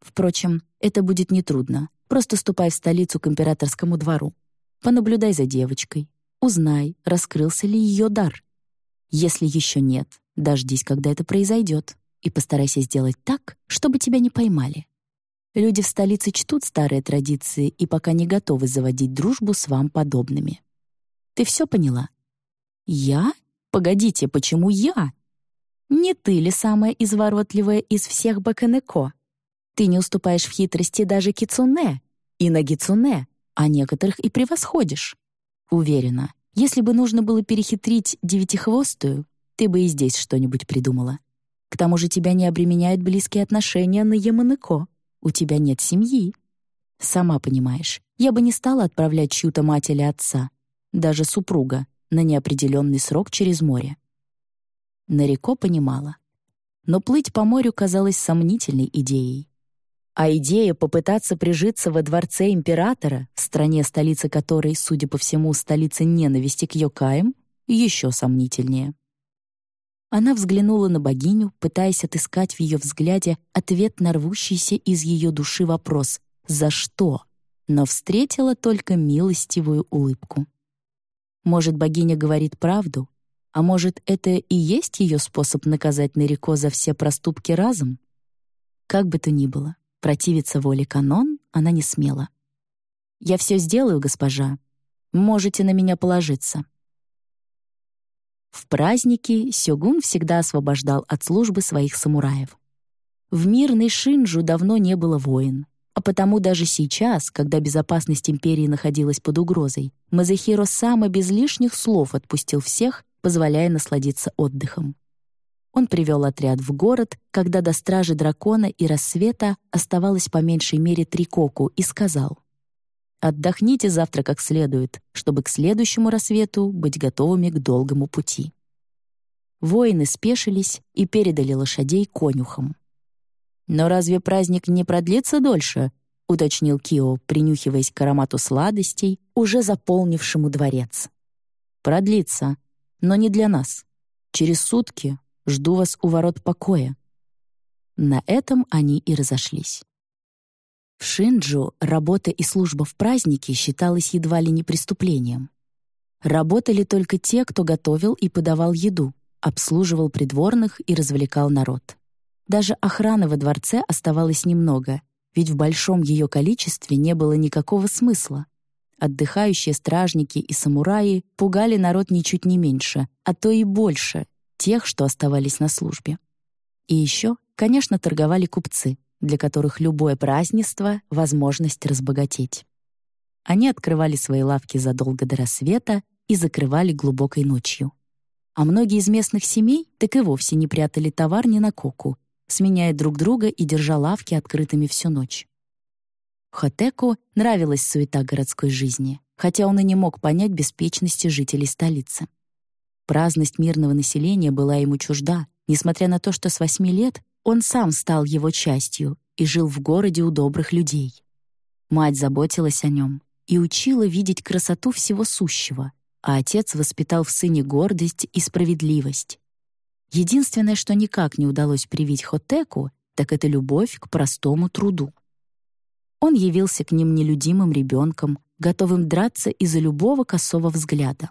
Впрочем, это будет нетрудно. Просто ступай в столицу к императорскому двору. Понаблюдай за девочкой. Узнай, раскрылся ли ее дар. Если еще нет, дождись, когда это произойдет, и постарайся сделать так, чтобы тебя не поймали. Люди в столице чтут старые традиции и пока не готовы заводить дружбу с вам подобными. Ты все поняла? Я? Погодите, почему я? Не ты ли самая изворотливая из всех Баканеко? Ты не уступаешь в хитрости даже Кицуне и на Гицуне, а некоторых и превосходишь. Уверена, если бы нужно было перехитрить девятихвостую, ты бы и здесь что-нибудь придумала. К тому же тебя не обременяют близкие отношения на Яманыко. У тебя нет семьи. Сама понимаешь, я бы не стала отправлять чью-то мать или отца, даже супруга, на неопределенный срок через море. Нареко понимала. Но плыть по морю казалось сомнительной идеей. А идея попытаться прижиться во дворце императора, в стране, столица которой, судя по всему, столица ненависти к Йокаям, еще сомнительнее. Она взглянула на богиню, пытаясь отыскать в ее взгляде ответ на рвущийся из ее души вопрос «За что?», но встретила только милостивую улыбку. Может, богиня говорит правду, а может, это и есть ее способ наказать Нарико за все проступки разом? Как бы то ни было, Противиться воле канон она не смела. «Я все сделаю, госпожа. Можете на меня положиться». В праздники Сёгун всегда освобождал от службы своих самураев. В мирный Шинджу давно не было войн, а потому даже сейчас, когда безопасность империи находилась под угрозой, Мазахиро Сама без лишних слов отпустил всех, позволяя насладиться отдыхом. Он привел отряд в город, когда до стражи дракона и рассвета оставалось по меньшей мере три коку, и сказал «Отдохните завтра как следует, чтобы к следующему рассвету быть готовыми к долгому пути». Воины спешились и передали лошадей конюхам. «Но разве праздник не продлится дольше?» — уточнил Кио, принюхиваясь к аромату сладостей, уже заполнившему дворец. «Продлится, но не для нас. Через сутки Жду вас у ворот покоя». На этом они и разошлись. В Шинджу работа и служба в празднике считалась едва ли не преступлением. Работали только те, кто готовил и подавал еду, обслуживал придворных и развлекал народ. Даже охраны во дворце оставалось немного, ведь в большом ее количестве не было никакого смысла. Отдыхающие стражники и самураи пугали народ ничуть не меньше, а то и больше, тех, что оставались на службе. И еще, конечно, торговали купцы, для которых любое празднество — возможность разбогатеть. Они открывали свои лавки задолго до рассвета и закрывали глубокой ночью. А многие из местных семей так и вовсе не прятали товар ни на коку, сменяя друг друга и держа лавки открытыми всю ночь. Хотеку нравилась суета городской жизни, хотя он и не мог понять беспечности жителей столицы. Праздность мирного населения была ему чужда, несмотря на то, что с восьми лет он сам стал его частью и жил в городе у добрых людей. Мать заботилась о нем и учила видеть красоту всего сущего, а отец воспитал в сыне гордость и справедливость. Единственное, что никак не удалось привить Хотеку, так это любовь к простому труду. Он явился к ним нелюдимым ребенком, готовым драться из-за любого косого взгляда.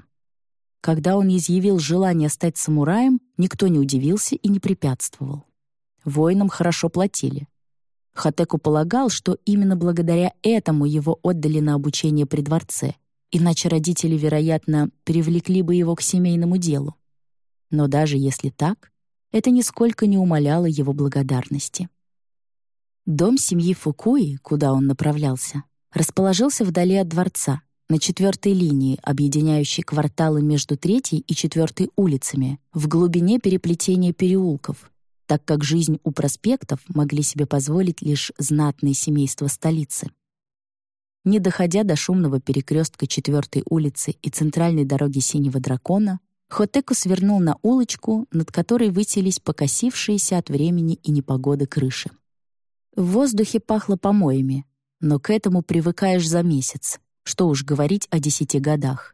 Когда он изъявил желание стать самураем, никто не удивился и не препятствовал. Воинам хорошо платили. Хатеку полагал, что именно благодаря этому его отдали на обучение при дворце, иначе родители, вероятно, привлекли бы его к семейному делу. Но даже если так, это нисколько не умаляло его благодарности. Дом семьи Фукуи, куда он направлялся, расположился вдали от дворца, на четвертой линии, объединяющей кварталы между третьей и четвертой улицами, в глубине переплетения переулков, так как жизнь у проспектов могли себе позволить лишь знатные семейства столицы. Не доходя до шумного перекрестка четвертой улицы и центральной дороги Синего дракона, Хотеку свернул на улочку, над которой вытелись покосившиеся от времени и непогоды крыши. В воздухе пахло помоями, но к этому привыкаешь за месяц, что уж говорить о десяти годах.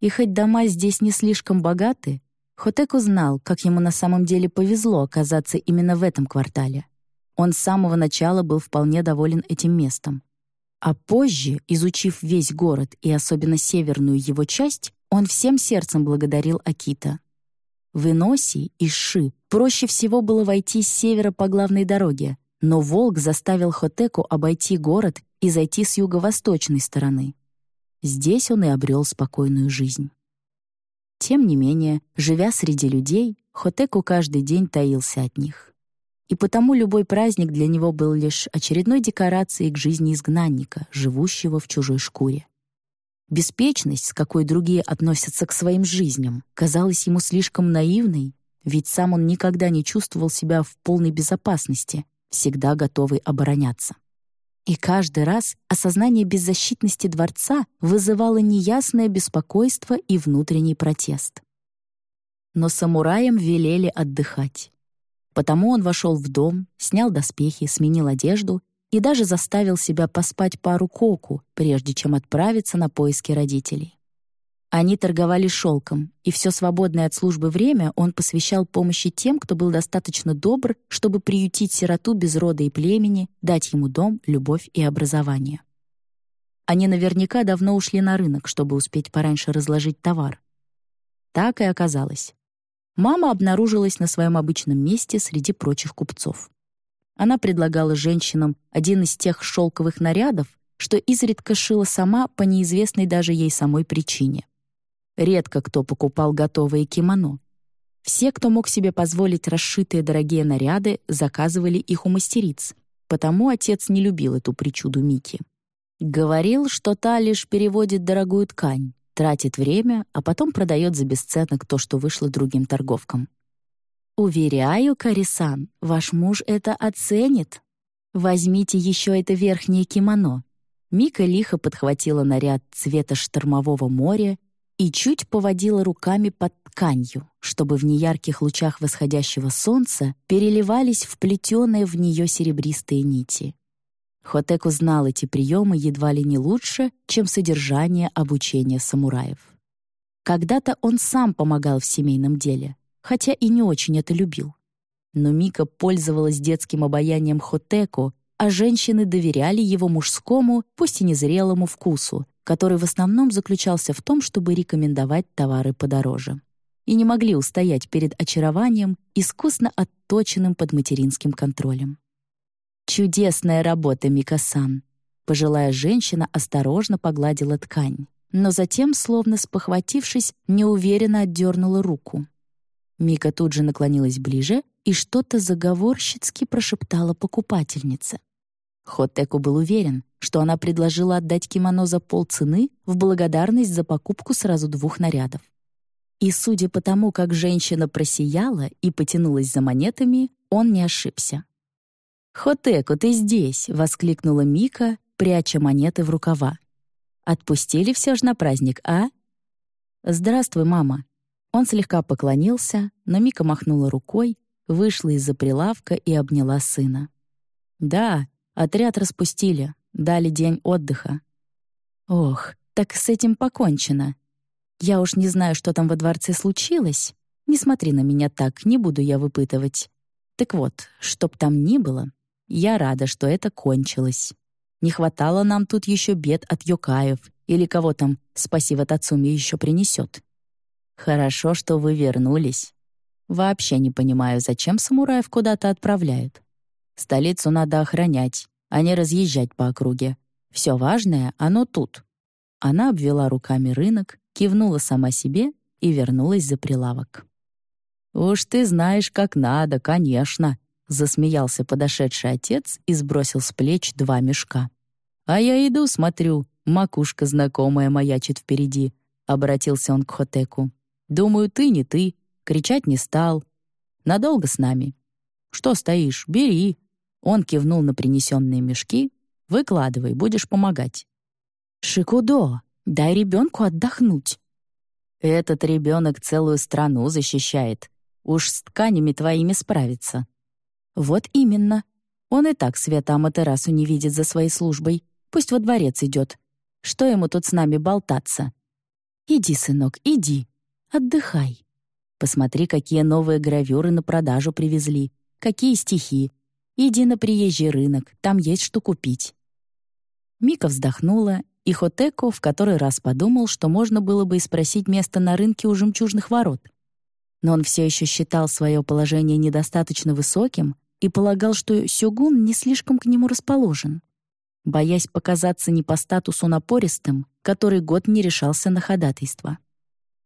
И хоть дома здесь не слишком богаты, Хотеку знал, как ему на самом деле повезло оказаться именно в этом квартале. Он с самого начала был вполне доволен этим местом. А позже, изучив весь город и особенно северную его часть, он всем сердцем благодарил Акита. В Иноси и Ши проще всего было войти с севера по главной дороге, но волк заставил Хотеку обойти город и зайти с юго-восточной стороны. Здесь он и обрел спокойную жизнь. Тем не менее, живя среди людей, Хотеку каждый день таился от них. И потому любой праздник для него был лишь очередной декорацией к жизни изгнанника, живущего в чужой шкуре. Беспечность, с какой другие относятся к своим жизням, казалась ему слишком наивной, ведь сам он никогда не чувствовал себя в полной безопасности, всегда готовый обороняться. И каждый раз осознание беззащитности дворца вызывало неясное беспокойство и внутренний протест. Но самураям велели отдыхать. Потому он вошел в дом, снял доспехи, сменил одежду и даже заставил себя поспать пару коку, прежде чем отправиться на поиски родителей. Они торговали шелком, и все свободное от службы время он посвящал помощи тем, кто был достаточно добр, чтобы приютить сироту без рода и племени, дать ему дом, любовь и образование. Они наверняка давно ушли на рынок, чтобы успеть пораньше разложить товар. Так и оказалось. Мама обнаружилась на своем обычном месте среди прочих купцов. Она предлагала женщинам один из тех шелковых нарядов, что изредка шила сама по неизвестной даже ей самой причине. Редко кто покупал готовые кимоно. Все, кто мог себе позволить расшитые дорогие наряды, заказывали их у мастериц, потому отец не любил эту причуду Мики. Говорил, что та лишь переводит дорогую ткань, тратит время, а потом продает за бесценок то, что вышло другим торговкам. «Уверяю, Карисан, ваш муж это оценит. Возьмите еще это верхнее кимоно». Мика лихо подхватила наряд цвета штормового моря и чуть поводила руками под тканью, чтобы в неярких лучах восходящего солнца переливались вплетенные в нее серебристые нити. Хотеку знал эти приемы едва ли не лучше, чем содержание обучения самураев. Когда-то он сам помогал в семейном деле, хотя и не очень это любил. Но Мика пользовалась детским обаянием Хотеку, а женщины доверяли его мужскому, пусть и незрелому вкусу, который в основном заключался в том, чтобы рекомендовать товары подороже. И не могли устоять перед очарованием, искусно отточенным под материнским контролем. «Чудесная работа, Мика-сан!» Пожилая женщина осторожно погладила ткань, но затем, словно спохватившись, неуверенно отдернула руку. Мика тут же наклонилась ближе и что-то заговорщицки прошептала покупательнице. Хотеку был уверен, что она предложила отдать кимоно за полцены в благодарность за покупку сразу двух нарядов. И судя по тому, как женщина просияла и потянулась за монетами, он не ошибся. «Хотеку, ты здесь!» — воскликнула Мика, пряча монеты в рукава. «Отпустили все же на праздник, а?» «Здравствуй, мама», он слегка поклонился, но Мика махнула рукой, вышла из-за прилавка и обняла сына. «Да, отряд распустили. Дали день отдыха. Ох, так с этим покончено. Я уж не знаю, что там во дворце случилось. Не смотри на меня так, не буду я выпытывать. Так вот, чтоб там ни было, я рада, что это кончилось. Не хватало нам тут еще бед от Йокаев или кого там спасибо Тацуми еще принесет. Хорошо, что вы вернулись. Вообще не понимаю, зачем самураев куда-то отправляют. Столицу надо охранять, а не разъезжать по округе. Все важное, оно тут. Она обвела руками рынок, кивнула сама себе и вернулась за прилавок. «Уж ты знаешь, как надо, конечно», — засмеялся подошедший отец и сбросил с плеч два мешка. «А я иду, смотрю, макушка знакомая маячит впереди», — обратился он к Хотеку. «Думаю, ты не ты, кричать не стал. Надолго с нами. Что стоишь, бери». Он кивнул на принесенные мешки. «Выкладывай, будешь помогать». «Шикудо, дай ребенку отдохнуть». «Этот ребенок целую страну защищает», Уж с тканями твоими справится». «Вот именно. Он и так света Аматерасу не видит за своей службой. Пусть во дворец идет. Что ему тут с нами болтаться?» «Иди, сынок, иди. Отдыхай. Посмотри, какие новые гравюры на продажу привезли, какие стихи. Иди на приезжий рынок, там есть что купить». Мика вздохнула, и Хотеко в который раз подумал, что можно было бы и спросить место на рынке у жемчужных ворот — но он все еще считал свое положение недостаточно высоким и полагал, что Сёгун не слишком к нему расположен. Боясь показаться не по статусу напористым, который год не решался на ходатайство.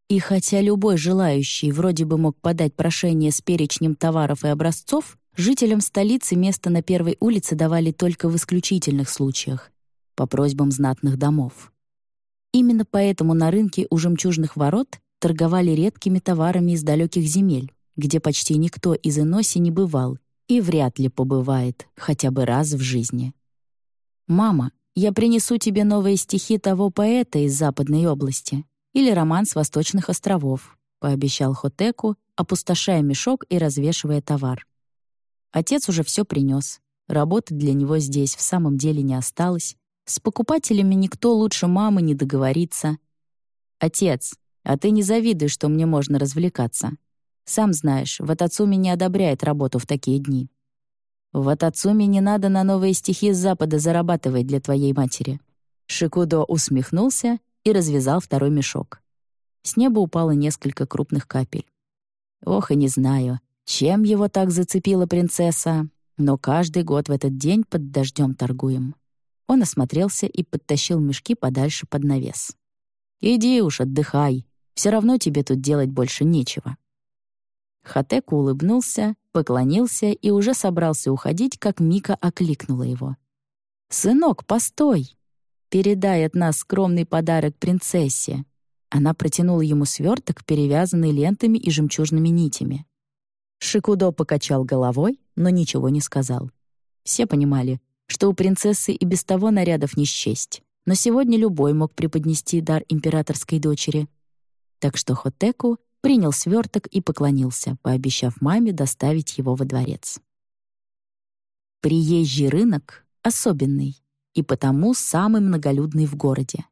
И хотя любой желающий вроде бы мог подать прошение с перечнем товаров и образцов, жителям столицы место на первой улице давали только в исключительных случаях, по просьбам знатных домов. Именно поэтому на рынке у жемчужных ворот торговали редкими товарами из далеких земель, где почти никто из Иноси не бывал и вряд ли побывает хотя бы раз в жизни. «Мама, я принесу тебе новые стихи того поэта из Западной области или роман с Восточных островов», пообещал Хотеку, опустошая мешок и развешивая товар. Отец уже все принес. Работы для него здесь в самом деле не осталось. С покупателями никто лучше мамы не договорится. «Отец, а ты не завидуй, что мне можно развлекаться. Сам знаешь, Ватацуми не одобряет работу в такие дни. Ватацуми не надо на новые стихи с Запада зарабатывать для твоей матери». Шикудо усмехнулся и развязал второй мешок. С неба упало несколько крупных капель. Ох, и не знаю, чем его так зацепила принцесса, но каждый год в этот день под дождем торгуем. Он осмотрелся и подтащил мешки подальше под навес. «Иди уж, отдыхай. Все равно тебе тут делать больше нечего». Хатеку улыбнулся, поклонился и уже собрался уходить, как Мика окликнула его. «Сынок, постой! Передай от нас скромный подарок принцессе». Она протянула ему сверток, перевязанный лентами и жемчужными нитями. Шикудо покачал головой, но ничего не сказал. Все понимали, что у принцессы и без того нарядов не счесть, но сегодня любой мог преподнести дар императорской дочери — так что Хотеку принял сверток и поклонился, пообещав маме доставить его во дворец. Приезжий рынок особенный и потому самый многолюдный в городе.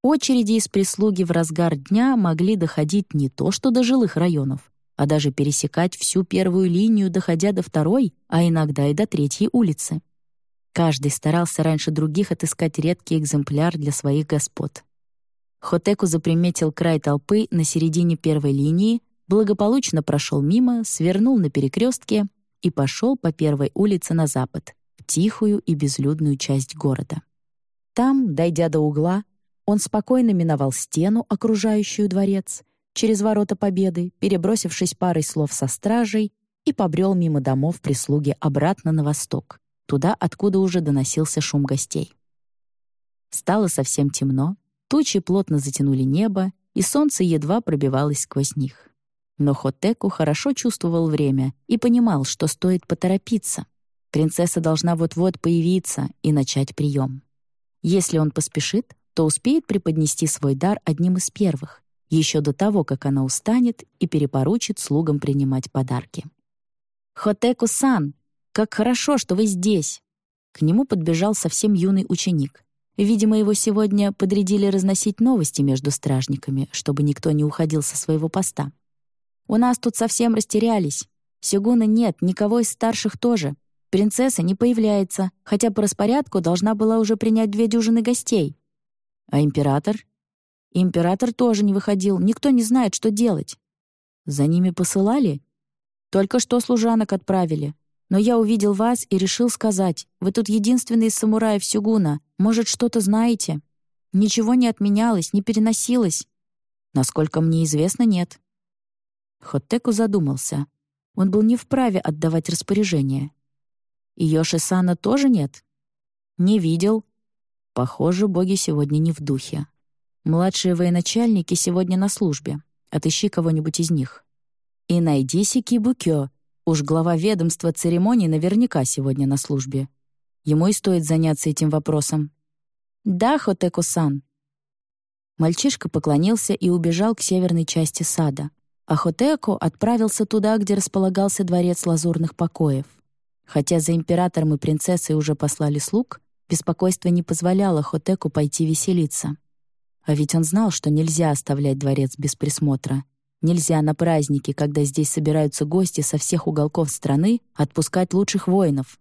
Очереди из прислуги в разгар дня могли доходить не то что до жилых районов, а даже пересекать всю первую линию, доходя до второй, а иногда и до третьей улицы. Каждый старался раньше других отыскать редкий экземпляр для своих господ. Хотеку заприметил край толпы на середине первой линии, благополучно прошел мимо, свернул на перекрестке и пошел по первой улице на запад, в тихую и безлюдную часть города. Там, дойдя до угла, он спокойно миновал стену, окружающую дворец, через ворота Победы, перебросившись парой слов со стражей, и побрел мимо домов прислуги обратно на восток, туда, откуда уже доносился шум гостей. Стало совсем темно, Тучи плотно затянули небо, и солнце едва пробивалось сквозь них. Но Хотеку хорошо чувствовал время и понимал, что стоит поторопиться. Принцесса должна вот-вот появиться и начать прием. Если он поспешит, то успеет преподнести свой дар одним из первых, еще до того, как она устанет и перепоручит слугам принимать подарки. «Хотеку-сан, как хорошо, что вы здесь!» К нему подбежал совсем юный ученик. Видимо, его сегодня подрядили разносить новости между стражниками, чтобы никто не уходил со своего поста. «У нас тут совсем растерялись. Сёгуна нет, никого из старших тоже. Принцесса не появляется, хотя по распорядку должна была уже принять две дюжины гостей. А император? Император тоже не выходил, никто не знает, что делать. За ними посылали? Только что служанок отправили. Но я увидел вас и решил сказать, вы тут единственный из самураев Сюгуна, может, что-то знаете? Ничего не отменялось, не переносилось. Насколько мне известно, нет. Хоттеку задумался. Он был не вправе отдавать распоряжение. И Йоши-сана тоже нет? Не видел. Похоже, боги сегодня не в духе. Младшие военачальники сегодня на службе. Отыщи кого-нибудь из них. И найди Сикибукё, Уж глава ведомства церемоний наверняка сегодня на службе. Ему и стоит заняться этим вопросом. «Да, Хотеко-сан». Мальчишка поклонился и убежал к северной части сада, а Хотеко отправился туда, где располагался дворец лазурных покоев. Хотя за императором и принцессой уже послали слуг, беспокойство не позволяло Хотеку пойти веселиться. А ведь он знал, что нельзя оставлять дворец без присмотра, Нельзя на праздники, когда здесь собираются гости со всех уголков страны, отпускать лучших воинов.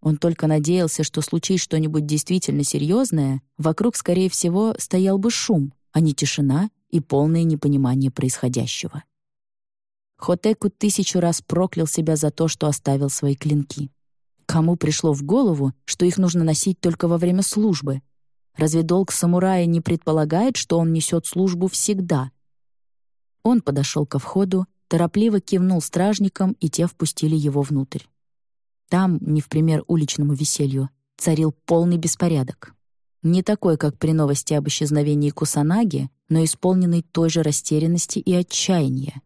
Он только надеялся, что случись что-нибудь действительно серьезное, вокруг, скорее всего, стоял бы шум, а не тишина и полное непонимание происходящего. Хотеку тысячу раз проклял себя за то, что оставил свои клинки. Кому пришло в голову, что их нужно носить только во время службы? Разве долг самурая не предполагает, что он несет службу всегда, он подошел ко входу, торопливо кивнул стражникам, и те впустили его внутрь. Там, не в пример уличному веселью, царил полный беспорядок. Не такой, как при новости об исчезновении Кусанаги, но исполненный той же растерянности и отчаяния.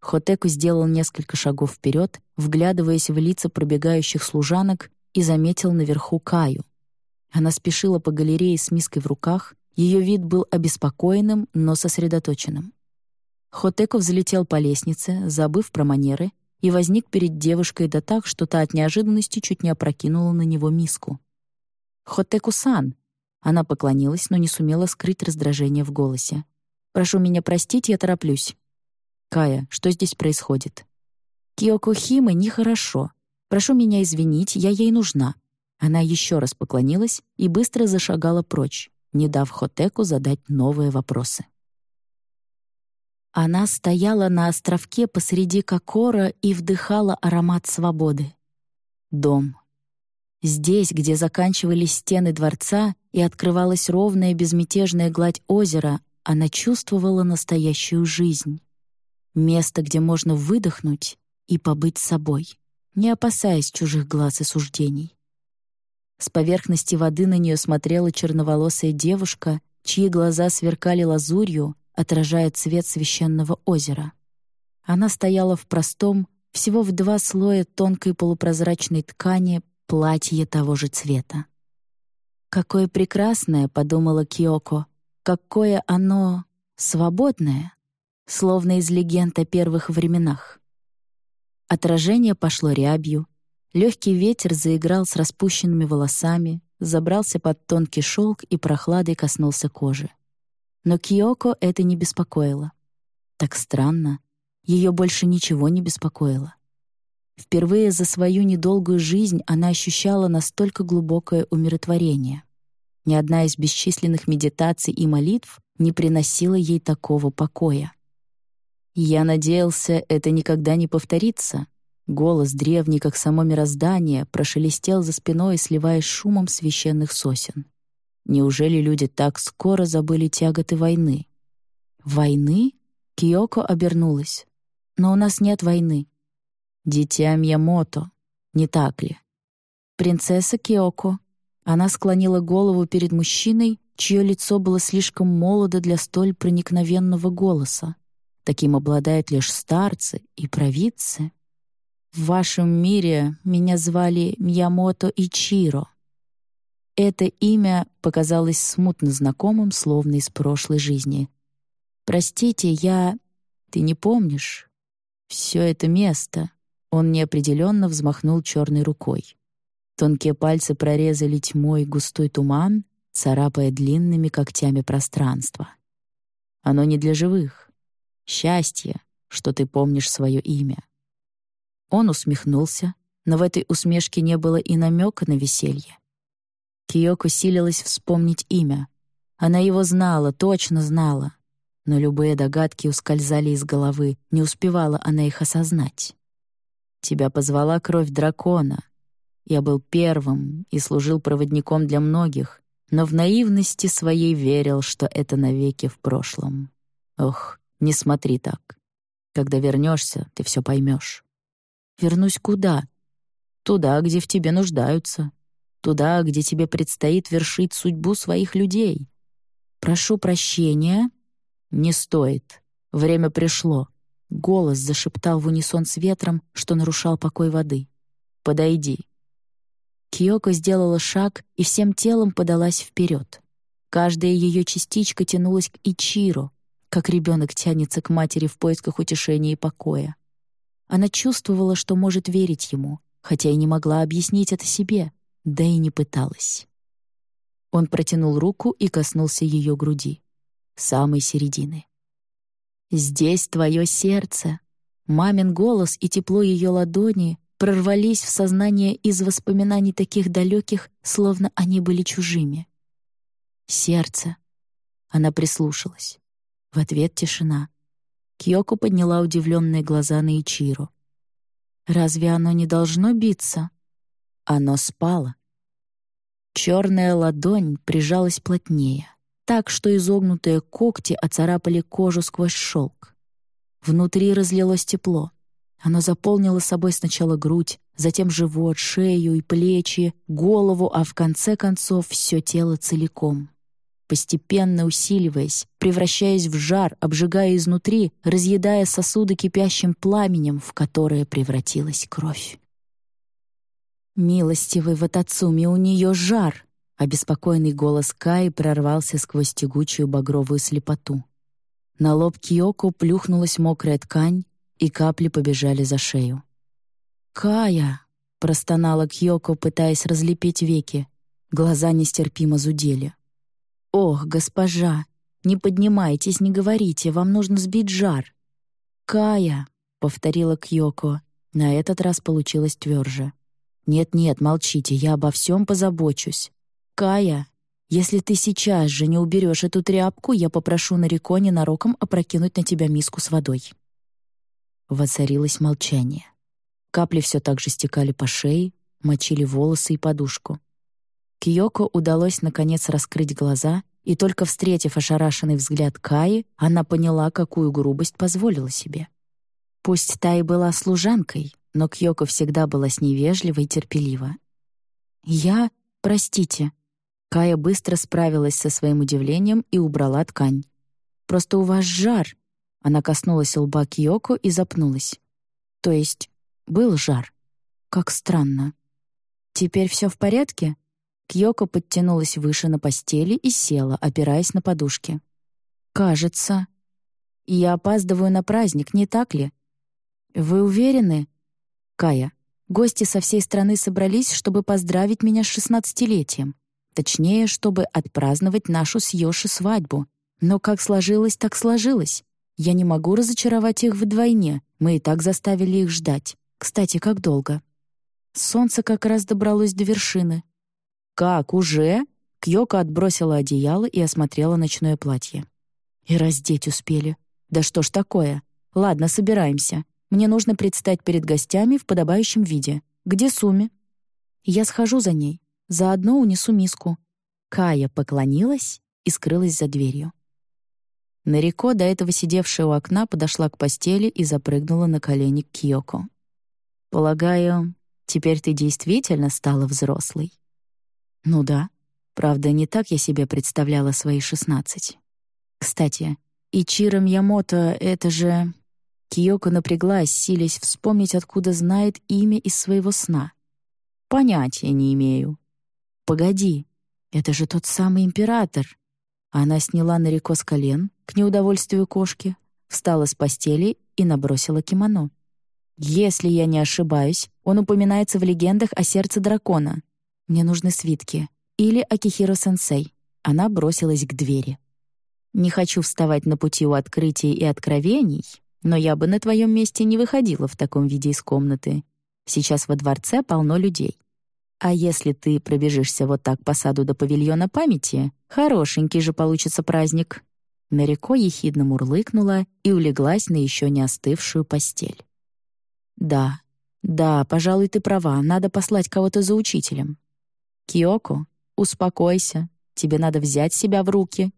Хотеку сделал несколько шагов вперед, вглядываясь в лица пробегающих служанок, и заметил наверху Каю. Она спешила по галерее с миской в руках, ее вид был обеспокоенным, но сосредоточенным. Хотеко взлетел по лестнице, забыв про манеры, и возник перед девушкой да так, что та от неожиданности чуть не опрокинула на него миску. «Хотеку-сан!» Она поклонилась, но не сумела скрыть раздражение в голосе. «Прошу меня простить, я тороплюсь». «Кая, что здесь происходит?» «Киоко Химы нехорошо. Прошу меня извинить, я ей нужна». Она еще раз поклонилась и быстро зашагала прочь, не дав Хотеку задать новые вопросы. Она стояла на островке посреди Кокора и вдыхала аромат свободы. Дом. Здесь, где заканчивались стены дворца и открывалась ровная безмятежная гладь озера, она чувствовала настоящую жизнь. Место, где можно выдохнуть и побыть собой, не опасаясь чужих глаз и суждений. С поверхности воды на нее смотрела черноволосая девушка, чьи глаза сверкали лазурью, отражая цвет священного озера. Она стояла в простом, всего в два слоя тонкой полупрозрачной ткани платье того же цвета. «Какое прекрасное!» — подумала Киоко. «Какое оно свободное!» Словно из легенд о первых временах. Отражение пошло рябью, легкий ветер заиграл с распущенными волосами, забрался под тонкий шелк и прохладой коснулся кожи. Но Киоко это не беспокоило. Так странно. Ее больше ничего не беспокоило. Впервые за свою недолгую жизнь она ощущала настолько глубокое умиротворение. Ни одна из бесчисленных медитаций и молитв не приносила ей такого покоя. Я надеялся, это никогда не повторится. Голос, древний, как само мироздание, прошелестел за спиной, сливаясь шумом священных сосен. Неужели люди так скоро забыли тяготы войны? Войны? Киоко обернулась. Но у нас нет войны. Дитя Мьямото, не так ли? Принцесса Киоко. Она склонила голову перед мужчиной, чье лицо было слишком молодо для столь проникновенного голоса. Таким обладают лишь старцы и провидцы. В вашем мире меня звали Мьямото Ичиро. Это имя показалось смутно знакомым, словно из прошлой жизни. «Простите, я... Ты не помнишь? Все это место...» Он неопределенно взмахнул черной рукой. Тонкие пальцы прорезали тьмой густой туман, царапая длинными когтями пространство. Оно не для живых. Счастье, что ты помнишь свое имя. Он усмехнулся, но в этой усмешке не было и намека на веселье. Киоко силилась вспомнить имя. Она его знала, точно знала. Но любые догадки ускользали из головы, не успевала она их осознать. «Тебя позвала кровь дракона. Я был первым и служил проводником для многих, но в наивности своей верил, что это навеки в прошлом. Ох, не смотри так. Когда вернешься, ты все поймешь. Вернусь куда? Туда, где в тебе нуждаются. Туда, где тебе предстоит вершить судьбу своих людей. Прошу прощения. Не стоит. Время пришло. Голос зашептал в унисон с ветром, что нарушал покой воды. «Подойди». Киоко сделала шаг и всем телом подалась вперед. Каждая ее частичка тянулась к Ичиро, как ребенок тянется к матери в поисках утешения и покоя. Она чувствовала, что может верить ему, хотя и не могла объяснить это себе, да и не пыталась. Он протянул руку и коснулся ее груди, самой середины. «Здесь твое сердце!» Мамин голос и тепло ее ладони прорвались в сознание из воспоминаний таких далеких, словно они были чужими. «Сердце!» Она прислушалась. В ответ тишина. Кьёко подняла удивленные глаза на Ичиро. «Разве оно не должно биться?» Оно спало. Черная ладонь прижалась плотнее, так что изогнутые когти оцарапали кожу сквозь шелк. Внутри разлилось тепло. Оно заполнило собой сначала грудь, затем живот, шею и плечи, голову, а в конце концов все тело целиком постепенно усиливаясь, превращаясь в жар, обжигая изнутри, разъедая сосуды кипящим пламенем, в которое превратилась кровь. «Милостивый Ватацуми, у нее жар!» Обеспокоенный голос Каи прорвался сквозь тягучую багровую слепоту. На лоб Киоко плюхнулась мокрая ткань, и капли побежали за шею. «Кая!» — простонала Кьоко, пытаясь разлепить веки. Глаза нестерпимо зудели. «Ох, госпожа, не поднимайтесь, не говорите, вам нужно сбить жар». «Кая», — повторила Кьёко, на этот раз получилось тверже. «Нет-нет, молчите, я обо всем позабочусь. Кая, если ты сейчас же не уберешь эту тряпку, я попрошу Нарико ненароком опрокинуть на тебя миску с водой». Воцарилось молчание. Капли все так же стекали по шее, мочили волосы и подушку. Киоко удалось наконец раскрыть глаза, и только встретив ошарашенный взгляд Каи, она поняла, какую грубость позволила себе. Пусть та и была служанкой, но Кьёко всегда была с ней вежлива и терпелива. «Я... простите». Кая быстро справилась со своим удивлением и убрала ткань. «Просто у вас жар». Она коснулась лба Кьёко и запнулась. «То есть был жар? Как странно. Теперь все в порядке?» Кьёко подтянулась выше на постели и села, опираясь на подушки. «Кажется. Я опаздываю на праздник, не так ли?» «Вы уверены?» «Кая, гости со всей страны собрались, чтобы поздравить меня с шестнадцатилетием. Точнее, чтобы отпраздновать нашу с Йоши свадьбу. Но как сложилось, так сложилось. Я не могу разочаровать их вдвойне, мы и так заставили их ждать. Кстати, как долго?» Солнце как раз добралось до вершины, «Как, уже?» Кьёка отбросила одеяло и осмотрела ночное платье. «И раздеть успели. Да что ж такое? Ладно, собираемся. Мне нужно предстать перед гостями в подобающем виде. Где Суми?» «Я схожу за ней. Заодно унесу миску». Кая поклонилась и скрылась за дверью. Нарико, до этого сидевшая у окна, подошла к постели и запрыгнула на колени к Кьёко. «Полагаю, теперь ты действительно стала взрослой?» Ну да. Правда, не так я себе представляла свои шестнадцать. Кстати, Ичиро Мьямото — это же... Киоко напряглась, силясь вспомнить, откуда знает имя из своего сна. Понятия не имею. Погоди, это же тот самый император. Она сняла Нарико с колен, к неудовольствию кошки, встала с постели и набросила кимоно. Если я не ошибаюсь, он упоминается в легендах о сердце дракона. Мне нужны свитки. Или Акихиро-сенсей. Она бросилась к двери. Не хочу вставать на пути у открытий и откровений, но я бы на твоем месте не выходила в таком виде из комнаты. Сейчас во дворце полно людей. А если ты пробежишься вот так по саду до павильона памяти, хорошенький же получится праздник». Нареко ехидно мурлыкнула и улеглась на еще не остывшую постель. «Да, да, пожалуй, ты права, надо послать кого-то за учителем». «Киоко, успокойся, тебе надо взять себя в руки».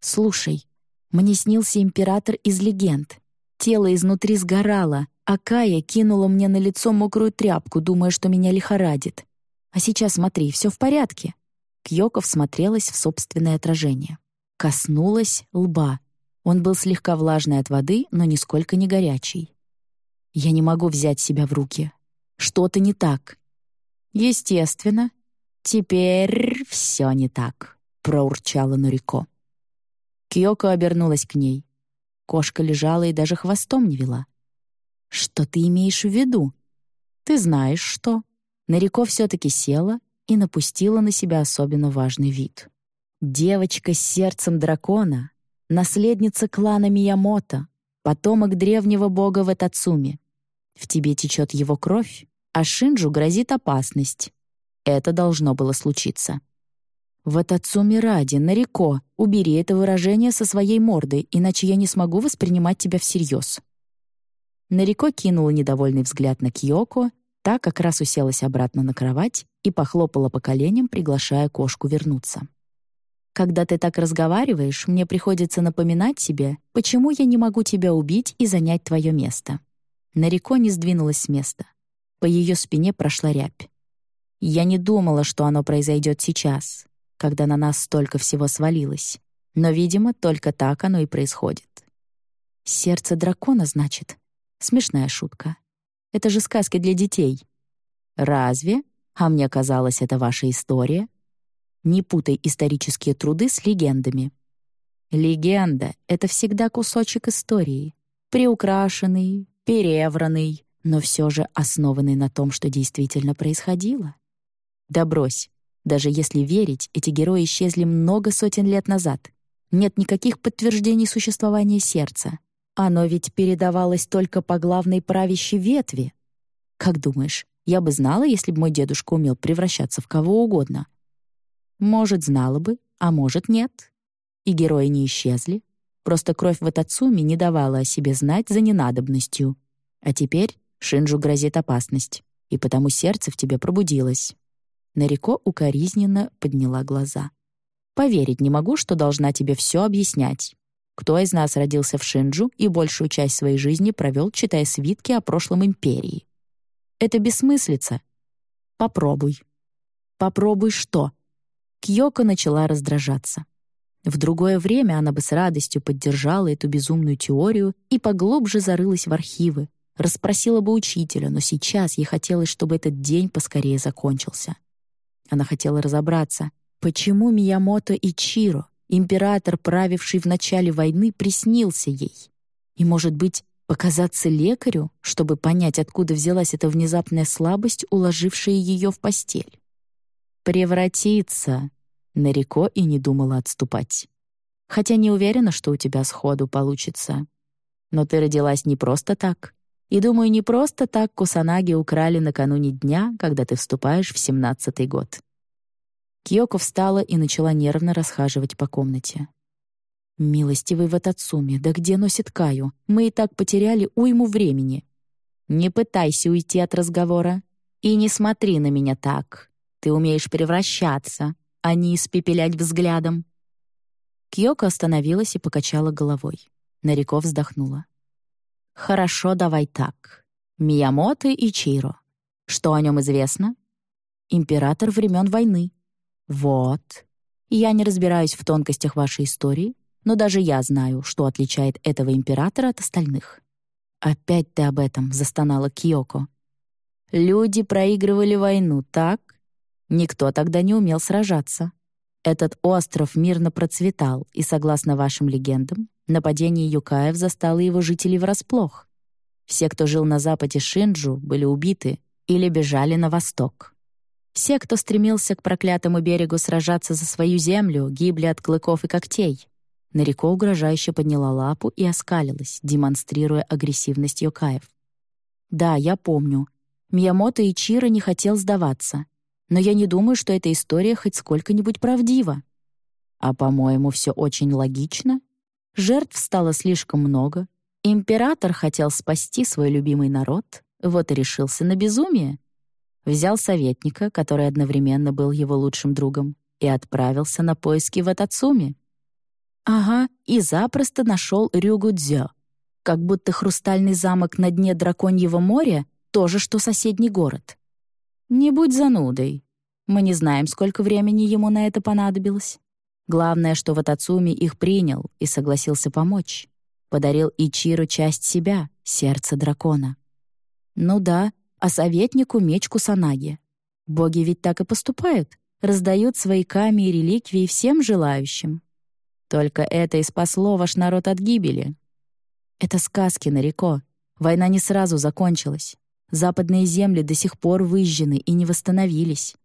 «Слушай, мне снился император из легенд. Тело изнутри сгорало, а Кая кинула мне на лицо мокрую тряпку, думая, что меня лихорадит. А сейчас смотри, все в порядке». Кьёко всмотрелась в собственное отражение. Коснулась лба. Он был слегка влажный от воды, но нисколько не горячий. «Я не могу взять себя в руки. Что-то не так». «Естественно. Теперь все не так», — проурчала Нурико. Кьёко обернулась к ней. Кошка лежала и даже хвостом не вела. «Что ты имеешь в виду?» «Ты знаешь, что?» Нарико все-таки села и напустила на себя особенно важный вид. Девочка с сердцем дракона, наследница клана Миямото, потомок древнего бога Ватацуми. В тебе течет его кровь, а Шинджу грозит опасность. Это должно было случиться. «Ватацуми ради, Нарико, убери это выражение со своей морды, иначе я не смогу воспринимать тебя всерьез». Нарико кинула недовольный взгляд на Киоко Та как раз уселась обратно на кровать и похлопала по коленям, приглашая кошку вернуться. «Когда ты так разговариваешь, мне приходится напоминать себе, почему я не могу тебя убить и занять твое место». Нарико не сдвинулась с места. По ее спине прошла рябь. Я не думала, что оно произойдет сейчас, когда на нас столько всего свалилось. Но, видимо, только так оно и происходит. «Сердце дракона, значит?» Смешная шутка. Это же сказки для детей». «Разве? А мне казалось, это ваша история». Не путай исторические труды с легендами. Легенда — это всегда кусочек истории, приукрашенный, перевранный, но все же основанный на том, что действительно происходило. Да брось, даже если верить, эти герои исчезли много сотен лет назад. Нет никаких подтверждений существования сердца. Оно ведь передавалось только по главной правящей ветви. Как думаешь, я бы знала, если бы мой дедушка умел превращаться в кого угодно? Может, знала бы, а может, нет. И герои не исчезли. Просто кровь в Атацуме не давала о себе знать за ненадобностью. А теперь Шинджу грозит опасность, и потому сердце в тебе пробудилось. Нарико укоризненно подняла глаза. «Поверить не могу, что должна тебе все объяснять. Кто из нас родился в Шинджу и большую часть своей жизни провел, читая свитки о прошлом империи? Это бессмыслица. Попробуй. Попробуй что? Кьёко начала раздражаться. В другое время она бы с радостью поддержала эту безумную теорию и поглубже зарылась в архивы, расспросила бы учителя, но сейчас ей хотелось, чтобы этот день поскорее закончился. Она хотела разобраться, почему Миямото и Чиро, император, правивший в начале войны, приснился ей. И, может быть, показаться лекарю, чтобы понять, откуда взялась эта внезапная слабость, уложившая ее в постель. «Превратиться!» — Нарико и не думала отступать. «Хотя не уверена, что у тебя сходу получится. Но ты родилась не просто так. И, думаю, не просто так Кусанаги украли накануне дня, когда ты вступаешь в семнадцатый год. Киоко встала и начала нервно расхаживать по комнате. «Милостивый Ватацуми, да где носит Каю? Мы и так потеряли уйму времени». «Не пытайся уйти от разговора. И не смотри на меня так. Ты умеешь превращаться, а не испепелять взглядом». Киоко остановилась и покачала головой. Нарико вздохнула. «Хорошо, давай так. Миямото и Чиро. Что о нем известно?» «Император времен войны», «Вот. Я не разбираюсь в тонкостях вашей истории, но даже я знаю, что отличает этого императора от остальных». «Опять ты об этом», — застонала Киоко. «Люди проигрывали войну, так? Никто тогда не умел сражаться. Этот остров мирно процветал, и, согласно вашим легендам, нападение Юкаев застало его жителей врасплох. Все, кто жил на западе Шинджу, были убиты или бежали на восток. Все, кто стремился к проклятому берегу сражаться за свою землю, гибли от клыков и когтей. Нарико угрожающе подняла лапу и оскалилась, демонстрируя агрессивность Йокаев. «Да, я помню. Миямото Ичиро не хотел сдаваться. Но я не думаю, что эта история хоть сколько-нибудь правдива. А, по-моему, все очень логично. Жертв стало слишком много. Император хотел спасти свой любимый народ, вот и решился на безумие. Взял советника, который одновременно был его лучшим другом, и отправился на поиски в Атацуме. Ага, и запросто нашел Рюгудзё. Как будто хрустальный замок на дне Драконьего моря — тоже, что соседний город. Не будь занудой. Мы не знаем, сколько времени ему на это понадобилось. Главное, что Ватацуми их принял и согласился помочь. Подарил Ичиру часть себя, сердце дракона. Ну да, а советнику меч Кусанаги. Боги ведь так и поступают, раздают свои ками и реликвии всем желающим. Только это и спасло ваш народ от гибели. Это сказки, Нареко. Война не сразу закончилась. Западные земли до сих пор выжжены и не восстановились.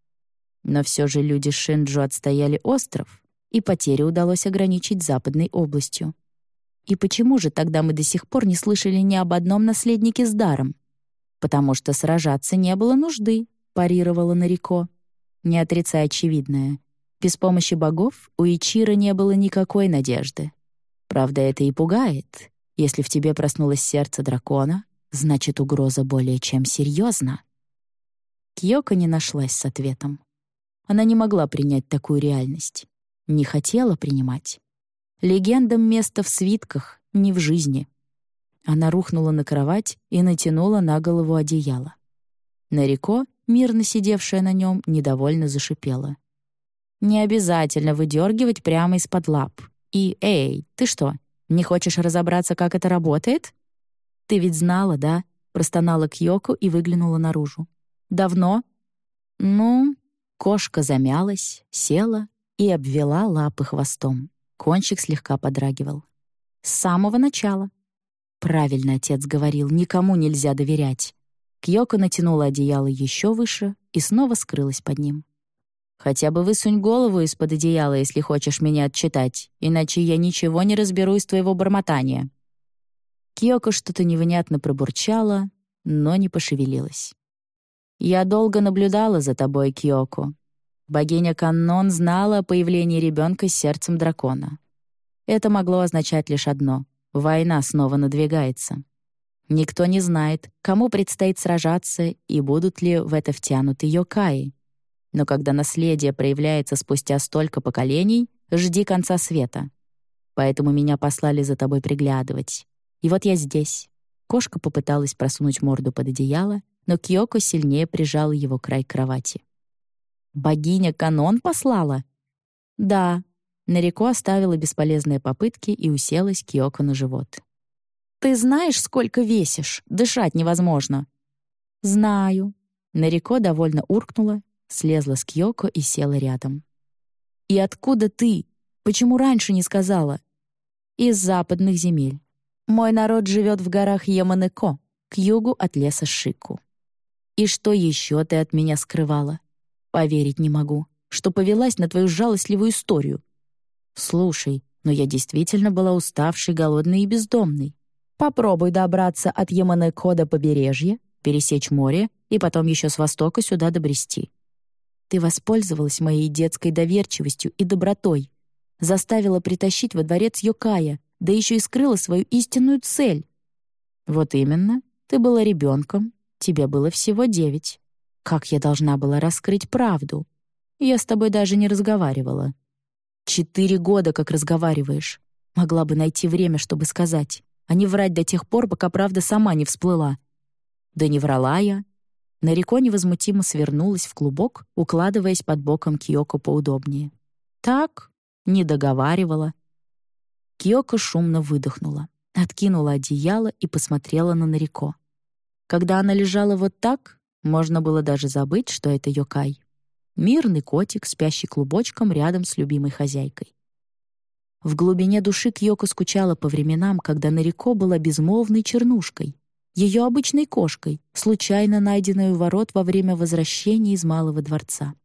Но все же люди Шинджу отстояли остров, и потери удалось ограничить западной областью. И почему же тогда мы до сих пор не слышали ни об одном наследнике с даром? Потому что сражаться не было нужды, парировала Нарико. Не отрицая очевидное. Без помощи богов у Ичира не было никакой надежды. Правда, это и пугает. Если в тебе проснулось сердце дракона, значит, угроза более чем серьезна. Кьёко не нашлась с ответом. Она не могла принять такую реальность не хотела принимать. Легендам место в свитках, не в жизни. Она рухнула на кровать и натянула на голову одеяло. Нарико, мирно сидевшая на нем, недовольно зашипела. «Не обязательно выдергивать прямо из-под лап. И, эй, ты что, не хочешь разобраться, как это работает?» «Ты ведь знала, да?» — простонала Кьёко и выглянула наружу. «Давно?» «Ну...» Кошка замялась, села и обвела лапы хвостом. Кончик слегка подрагивал. С самого начала. Правильно отец говорил, никому нельзя доверять. Кьёко натянула одеяло еще выше и снова скрылась под ним. «Хотя бы высунь голову из-под одеяла, если хочешь меня отчитать, иначе я ничего не разберу из твоего бормотания». Кьёко что-то невнятно пробурчала, но не пошевелилась. «Я долго наблюдала за тобой, Кьёко, Богиня Каннон знала о появлении ребенка с сердцем дракона. Это могло означать лишь одно — война снова надвигается. Никто не знает, кому предстоит сражаться и будут ли в это втянуты Йокаи. Но когда наследие проявляется спустя столько поколений, жди конца света. Поэтому меня послали за тобой приглядывать. И вот я здесь. Кошка попыталась просунуть морду под одеяло, но Кьёко сильнее прижала его край кровати. Богиня Канон послала? Да. Нареко оставила бесполезные попытки и уселась Киоко на живот. Ты знаешь, сколько весишь? Дышать невозможно. Знаю. Нареко довольно уркнула, слезла с Киоко и села рядом. И откуда ты? Почему раньше не сказала? Из западных земель. Мой народ живет в горах Яманеко, к югу от леса Шику. И что еще ты от меня скрывала? Поверить не могу, что повелась на твою жалостливую историю. Слушай, но я действительно была уставшей, голодной и бездомной. Попробуй добраться от Яманеко до побережья, пересечь море и потом еще с востока сюда добрести. Ты воспользовалась моей детской доверчивостью и добротой, заставила притащить во дворец Йокая, да еще и скрыла свою истинную цель. Вот именно, ты была ребенком, тебе было всего девять. Как я должна была раскрыть правду? Я с тобой даже не разговаривала. Четыре года как разговариваешь. Могла бы найти время, чтобы сказать, а не врать до тех пор, пока правда сама не всплыла. Да не врала я. Нареко невозмутимо свернулась в клубок, укладываясь под боком Киоко поудобнее. Так, не договаривала. Киоко шумно выдохнула, откинула одеяло и посмотрела на Нареко. Когда она лежала вот так, можно было даже забыть, что это Йокай. Мирный котик, спящий клубочком рядом с любимой хозяйкой. В глубине души Кьёко скучала по временам, когда Нарико была безмолвной чернушкой. ее обычной кошкой, случайно найденной у ворот во время возвращения из Малого дворца.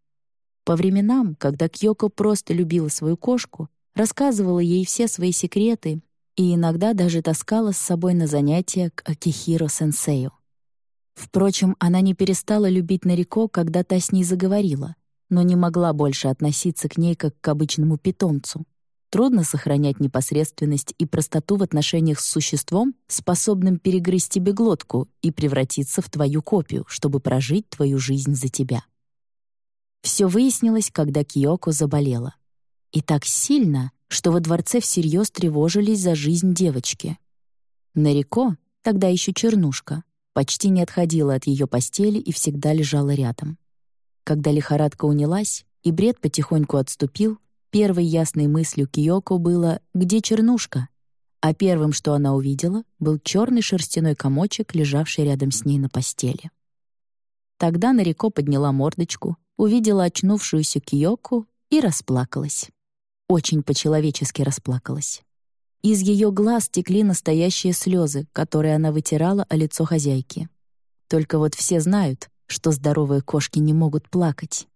По временам, когда Кьёко просто любила свою кошку, рассказывала ей все свои секреты и иногда даже таскала с собой на занятия к Акихиро-сенсею. Впрочем, она не перестала любить Нарико, когда та с ней заговорила, но не могла больше относиться к ней как к обычному питомцу. Трудно сохранять непосредственность и простоту в отношениях с существом, способным перегрызть тебе глотку и превратиться в твою копию, чтобы прожить твою жизнь за тебя. Все выяснилось, когда Киоко заболела. И так сильно, что во дворце всерьез тревожились за жизнь девочки. Нарико, тогда еще чернушка, почти не отходила от ее постели и всегда лежала рядом. Когда лихорадка унялась и бред потихоньку отступил, Первой ясной мыслью Киоко было «Где чернушка?», а первым, что она увидела, был черный шерстяной комочек, лежавший рядом с ней на постели. Тогда Нарико подняла мордочку, увидела очнувшуюся Киоку и расплакалась. Очень по-человечески расплакалась. Из ее глаз текли настоящие слезы, которые она вытирала о лицо хозяйки. Только вот все знают, что здоровые кошки не могут плакать.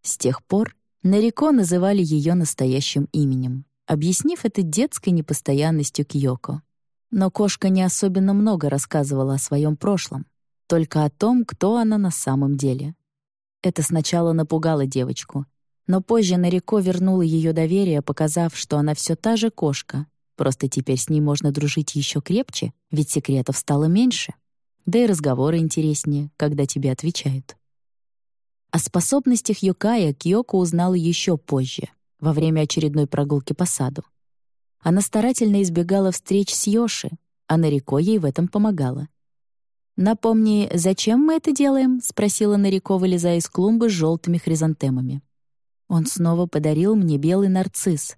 С тех пор Нарико называли ее настоящим именем, объяснив это детской непостоянностью Кьёко. Но кошка не особенно много рассказывала о своем прошлом, только о том, кто она на самом деле. Это сначала напугало девочку, но позже Нарико вернула ее доверие, показав, что она все та же кошка, просто теперь с ней можно дружить еще крепче, ведь секретов стало меньше. Да и разговоры интереснее, когда тебе отвечают. О способностях Юкая Кьёко узнала еще позже, во время очередной прогулки по саду. Она старательно избегала встреч с Йоши, а Нарико ей в этом помогала. «Напомни, зачем мы это делаем?» — спросила Нарико, вылезая из клумбы с желтыми хризантемами. Он снова подарил мне белый нарцисс.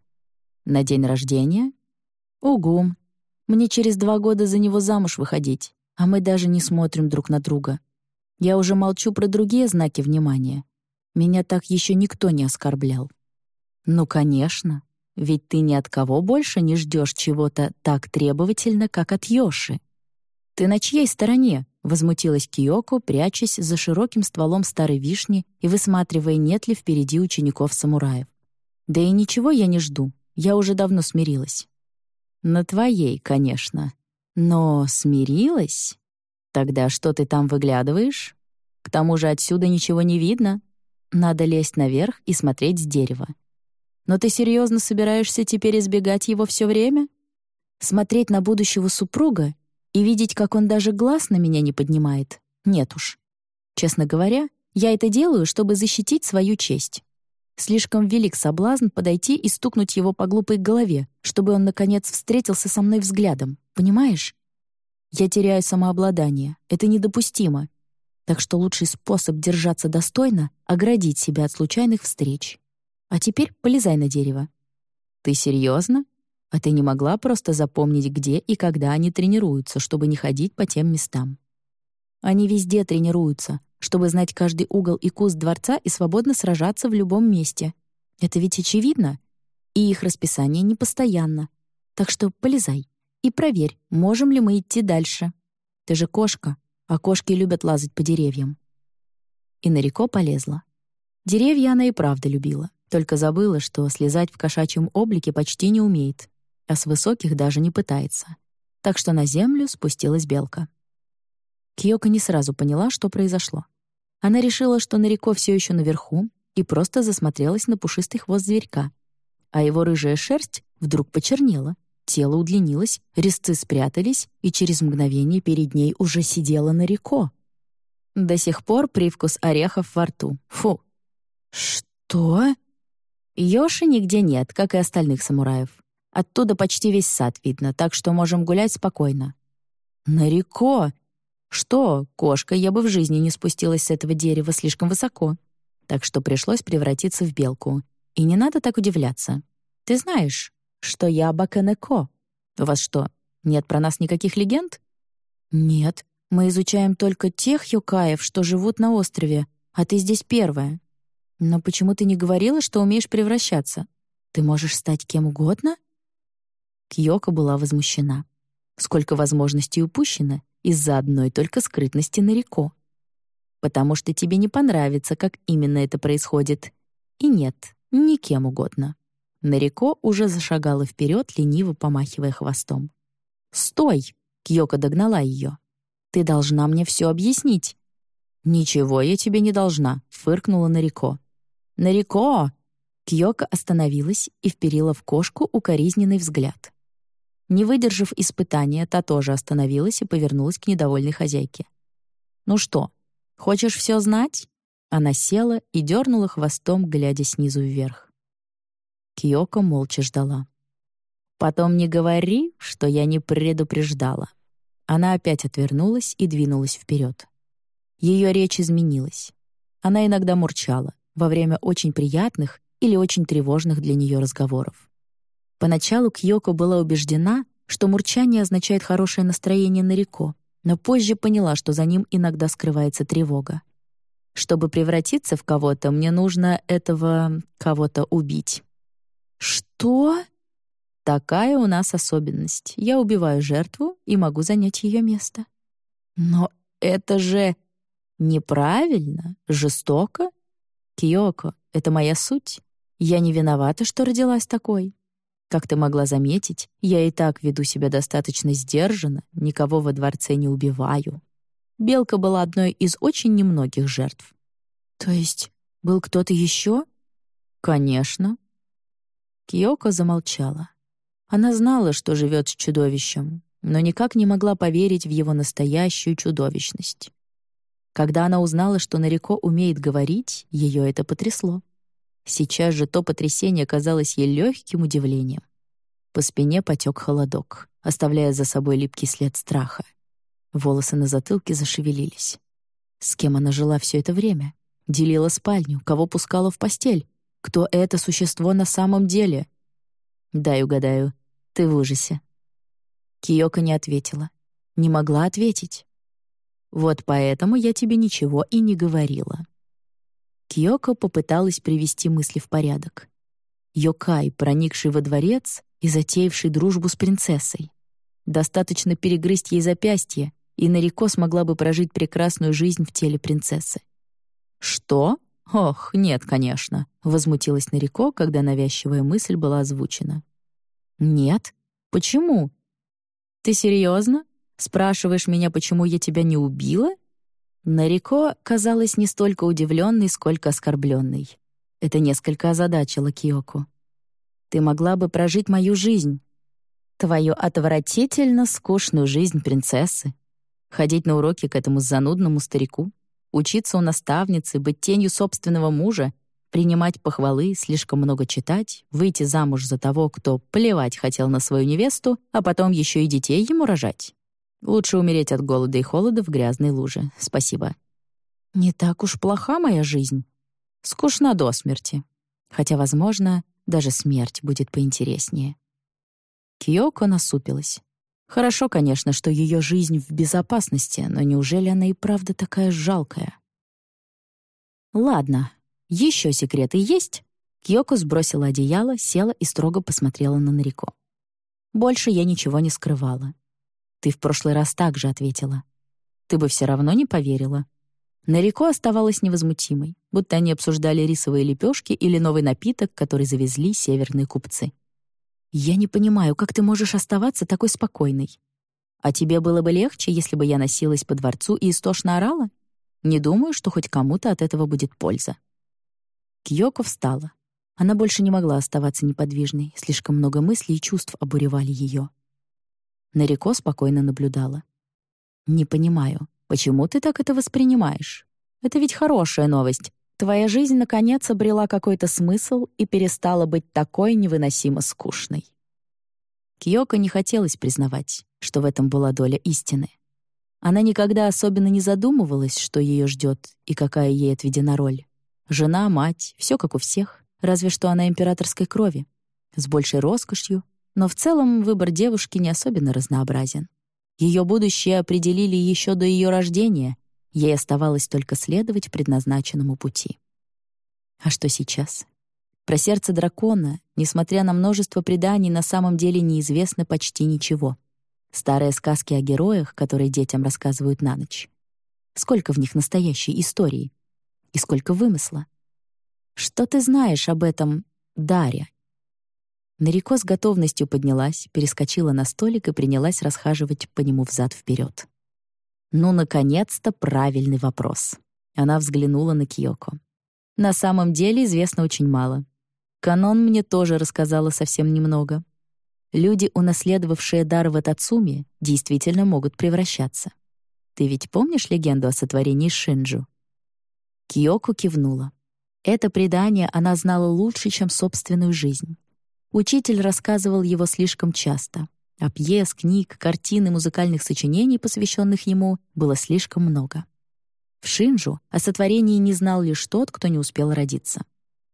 На день рождения? Угу. Мне через два года за него замуж выходить, а мы даже не смотрим друг на друга. Я уже молчу про другие знаки внимания. Меня так еще никто не оскорблял. Ну, конечно, ведь ты ни от кого больше не ждешь чего-то так требовательно, как от Йоши. Ты на чьей стороне? Возмутилась Киоко, прячась за широким стволом старой вишни и высматривая, нет ли впереди учеников-самураев. «Да и ничего я не жду, я уже давно смирилась». «На твоей, конечно. Но смирилась?» Тогда что ты там выглядываешь? К тому же отсюда ничего не видно. Надо лезть наверх и смотреть с дерева. Но ты серьезно собираешься теперь избегать его все время? Смотреть на будущего супруга и видеть, как он даже глаз на меня не поднимает? Нет уж. Честно говоря, я это делаю, чтобы защитить свою честь. Слишком велик соблазн подойти и стукнуть его по глупой голове, чтобы он, наконец, встретился со мной взглядом. Понимаешь? Я теряю самообладание. Это недопустимо. Так что лучший способ держаться достойно — оградить себя от случайных встреч. А теперь полезай на дерево. Ты серьезно? А ты не могла просто запомнить, где и когда они тренируются, чтобы не ходить по тем местам? Они везде тренируются, чтобы знать каждый угол и куст дворца и свободно сражаться в любом месте. Это ведь очевидно. И их расписание непостоянно. Так что полезай и проверь, можем ли мы идти дальше. Ты же кошка, а кошки любят лазать по деревьям». И Нарико полезла. Деревья она и правда любила, только забыла, что слезать в кошачьем облике почти не умеет, а с высоких даже не пытается. Так что на землю спустилась белка. Киока не сразу поняла, что произошло. Она решила, что Нарико все еще наверху, и просто засмотрелась на пушистый хвост зверька, а его рыжая шерсть вдруг почернела, Тело удлинилось, резцы спрятались, и через мгновение перед ней уже сидела Нарико. До сих пор привкус орехов во рту. Фу. Что? Йоши нигде нет, как и остальных самураев. Оттуда почти весь сад видно, так что можем гулять спокойно. Нарико! Что, кошка, я бы в жизни не спустилась с этого дерева слишком высоко. Так что пришлось превратиться в белку. И не надо так удивляться. Ты знаешь, что я Баканеко. У вас что, нет про нас никаких легенд? Нет, мы изучаем только тех юкаев, что живут на острове, а ты здесь первая. Но почему ты не говорила, что умеешь превращаться? Ты можешь стать кем угодно? Кьёко была возмущена. Сколько возможностей упущено, из-за одной только скрытности Нарико. Потому что тебе не понравится, как именно это происходит. И нет, никем угодно. Нарико уже зашагала вперед, лениво помахивая хвостом. «Стой!» — Кьёка догнала ее. «Ты должна мне все объяснить». «Ничего я тебе не должна», — фыркнула Нарико. «Нарико!» Кьёка остановилась и вперила в кошку укоризненный взгляд. Не выдержав испытания, та тоже остановилась и повернулась к недовольной хозяйке. «Ну что, хочешь все знать?» Она села и дернула хвостом, глядя снизу вверх. Кьёко молча ждала. «Потом не говори, что я не предупреждала». Она опять отвернулась и двинулась вперед. Ее речь изменилась. Она иногда мурчала во время очень приятных или очень тревожных для нее разговоров. Поначалу Кьёко была убеждена, что мурчание означает хорошее настроение на реко, но позже поняла, что за ним иногда скрывается тревога. Чтобы превратиться в кого-то, мне нужно этого кого-то убить. «Что?» «Такая у нас особенность. Я убиваю жертву и могу занять ее место». «Но это же неправильно, жестоко. Киоко, это моя суть. Я не виновата, что родилась такой. Как ты могла заметить, я и так веду себя достаточно сдержанно, никого во дворце не убиваю. Белка была одной из очень немногих жертв. То есть был кто-то еще? Конечно. Киоко замолчала. Она знала, что живет с чудовищем, но никак не могла поверить в его настоящую чудовищность. Когда она узнала, что Нарико умеет говорить, ее это потрясло. Сейчас же то потрясение казалось ей легким удивлением. По спине потек холодок, оставляя за собой липкий след страха. Волосы на затылке зашевелились. С кем она жила все это время? Делила спальню, кого пускала в постель? Кто это существо на самом деле? Дай угадаю, ты в ужасе. Киока не ответила. Не могла ответить. Вот поэтому я тебе ничего и не говорила. Киоко попыталась привести мысли в порядок. Йокай, проникший во дворец и затеявший дружбу с принцессой. Достаточно перегрызть ей запястье, и Нарико смогла бы прожить прекрасную жизнь в теле принцессы. «Что? Ох, нет, конечно», — возмутилась Нарико, когда навязчивая мысль была озвучена. «Нет? Почему? Ты серьезно? Спрашиваешь меня, почему я тебя не убила?» Нарико казалась не столько удивленной, сколько оскорбленной. Это несколько озадачило Киоку. «Ты могла бы прожить мою жизнь. Твою отвратительно скучную жизнь принцессы. Ходить на уроки к этому занудному старику, учиться у наставницы, быть тенью собственного мужа, принимать похвалы, слишком много читать, выйти замуж за того, кто плевать хотел на свою невесту, а потом еще и детей ему рожать. Лучше умереть от голода и холода в грязной луже. Спасибо. Не так уж плоха моя жизнь. Скучна до смерти. Хотя, возможно, даже смерть будет поинтереснее. Киоко насупилась. Хорошо, конечно, что ее жизнь в безопасности, но неужели она и правда такая жалкая? Ладно, еще секреты есть? Киоко сбросила одеяло, села и строго посмотрела на Нарико. Больше я ничего не скрывала. Ты в прошлый раз так же ответила. Ты бы все равно не поверила. Нарико оставалась невозмутимой, будто они обсуждали рисовые лепешки или новый напиток, который завезли северные купцы. «Я не понимаю, как ты можешь оставаться такой спокойной? А тебе было бы легче, если бы я носилась по дворцу и истошно орала? Не думаю, что хоть кому-то от этого будет польза». Кьёко встала. Она больше не могла оставаться неподвижной, слишком много мыслей и чувств обуревали ее. Нарико спокойно наблюдала. «Не понимаю, почему ты так это воспринимаешь? Это ведь хорошая новость. Твоя жизнь, наконец, обрела какой-то смысл и перестала быть такой невыносимо скучной». Киоко не хотелось признавать, что в этом была доля истины. Она никогда особенно не задумывалась, что ее ждет и какая ей отведена роль. Жена, мать, все как у всех, разве что она императорской крови, с большей роскошью, но в целом выбор девушки не особенно разнообразен. Ее будущее определили еще до ее рождения, ей оставалось только следовать предназначенному пути. А что сейчас? Про сердце дракона, несмотря на множество преданий, на самом деле неизвестно почти ничего. Старые сказки о героях, которые детям рассказывают на ночь. Сколько в них настоящей истории? И сколько вымысла? Что ты знаешь об этом Дарья? Нарико с готовностью поднялась, перескочила на столик и принялась расхаживать по нему взад-вперед. Ну, наконец-то правильный вопрос. Она взглянула на Киоко. На самом деле известно очень мало. Канон мне тоже рассказала совсем немного. Люди, унаследовавшие дар в Атацуме, действительно могут превращаться. Ты ведь помнишь легенду о сотворении Шинджу? Киоко кивнула. Это предание она знала лучше, чем собственную жизнь. Учитель рассказывал его слишком часто. А пьес, книг, картин и музыкальных сочинений, посвященных ему, было слишком много. В Шинджу о сотворении не знал лишь тот, кто не успел родиться.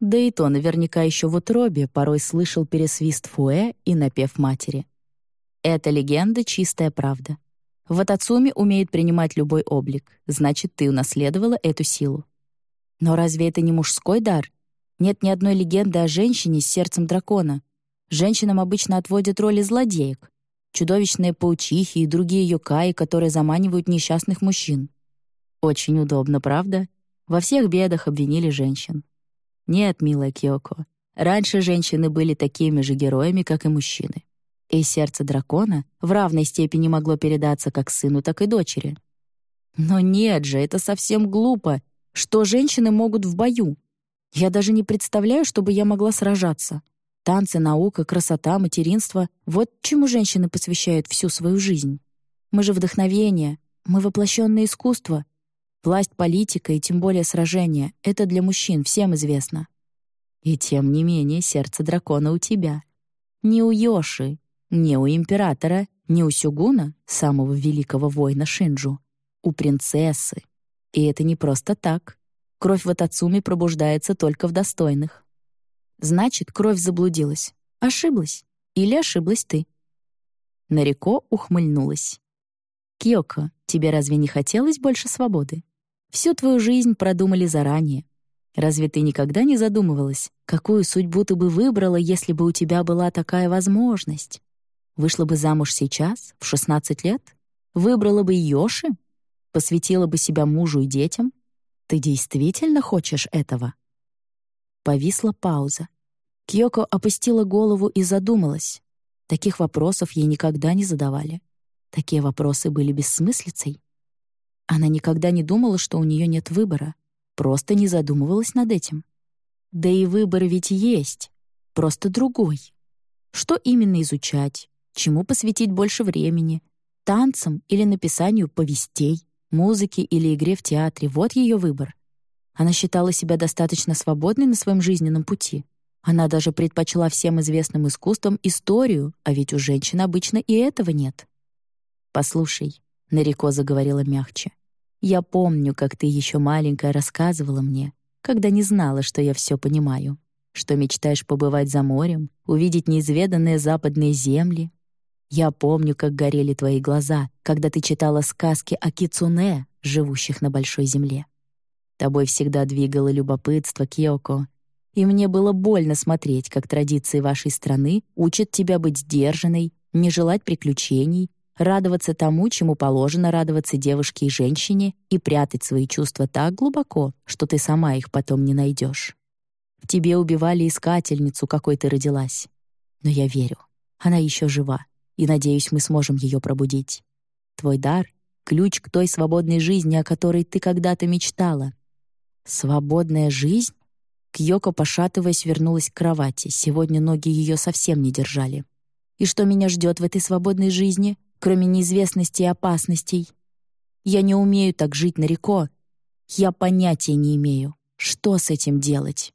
Да и то наверняка еще в утробе порой слышал пересвист фуэ и напев матери. Эта легенда — чистая правда. Ватацуми умеет принимать любой облик, значит, ты унаследовала эту силу. Но разве это не мужской дар? Нет ни одной легенды о женщине с сердцем дракона. Женщинам обычно отводят роли злодеек. Чудовищные паучихи и другие юкаи, которые заманивают несчастных мужчин. Очень удобно, правда? Во всех бедах обвинили женщин. Нет, милая Киоко, раньше женщины были такими же героями, как и мужчины. И сердце дракона в равной степени могло передаться как сыну, так и дочери. Но нет же, это совсем глупо. Что женщины могут в бою? Я даже не представляю, чтобы я могла сражаться. Танцы, наука, красота, материнство — вот чему женщины посвящают всю свою жизнь. Мы же вдохновение, мы воплощенное искусство, Власть политика и тем более сражения — это для мужчин, всем известно. И тем не менее сердце дракона у тебя. Не у Йоши, не у императора, не у Сюгуна, самого великого воина Шинджу, у принцессы. И это не просто так. Кровь в Атацуме пробуждается только в достойных. Значит, кровь заблудилась. Ошиблась. Или ошиблась ты. Нарико ухмыльнулась. «Киоко, тебе разве не хотелось больше свободы? Всю твою жизнь продумали заранее. Разве ты никогда не задумывалась, какую судьбу ты бы выбрала, если бы у тебя была такая возможность? Вышла бы замуж сейчас, в 16 лет? Выбрала бы Йоши? Посвятила бы себя мужу и детям? Ты действительно хочешь этого?» Повисла пауза. Кьёко опустила голову и задумалась. Таких вопросов ей никогда не задавали. Такие вопросы были бессмыслицей. Она никогда не думала, что у нее нет выбора, просто не задумывалась над этим. Да и выбор ведь есть, просто другой. Что именно изучать, чему посвятить больше времени, танцам или написанию повестей, музыке или игре в театре — вот ее выбор. Она считала себя достаточно свободной на своем жизненном пути. Она даже предпочла всем известным искусствам историю, а ведь у женщин обычно и этого нет. «Послушай», — Нарико заговорила мягче, я помню, как ты еще маленькая рассказывала мне, когда не знала, что я все понимаю, что мечтаешь побывать за морем, увидеть неизведанные западные земли. Я помню, как горели твои глаза, когда ты читала сказки о кицуне, живущих на большой земле. Тобой всегда двигало любопытство, Киоко, и мне было больно смотреть, как традиции вашей страны учат тебя быть сдержанной, не желать приключений, радоваться тому, чему положено радоваться девушке и женщине, и прятать свои чувства так глубоко, что ты сама их потом не найдешь. В тебе убивали искательницу, какой ты родилась. Но я верю, она еще жива, и, надеюсь, мы сможем ее пробудить. Твой дар — ключ к той свободной жизни, о которой ты когда-то мечтала. Свободная жизнь? Кьёко, пошатываясь, вернулась к кровати. Сегодня ноги ее совсем не держали. И что меня ждет в этой свободной жизни? кроме неизвестности и опасностей. Я не умею так жить на реко. Я понятия не имею, что с этим делать.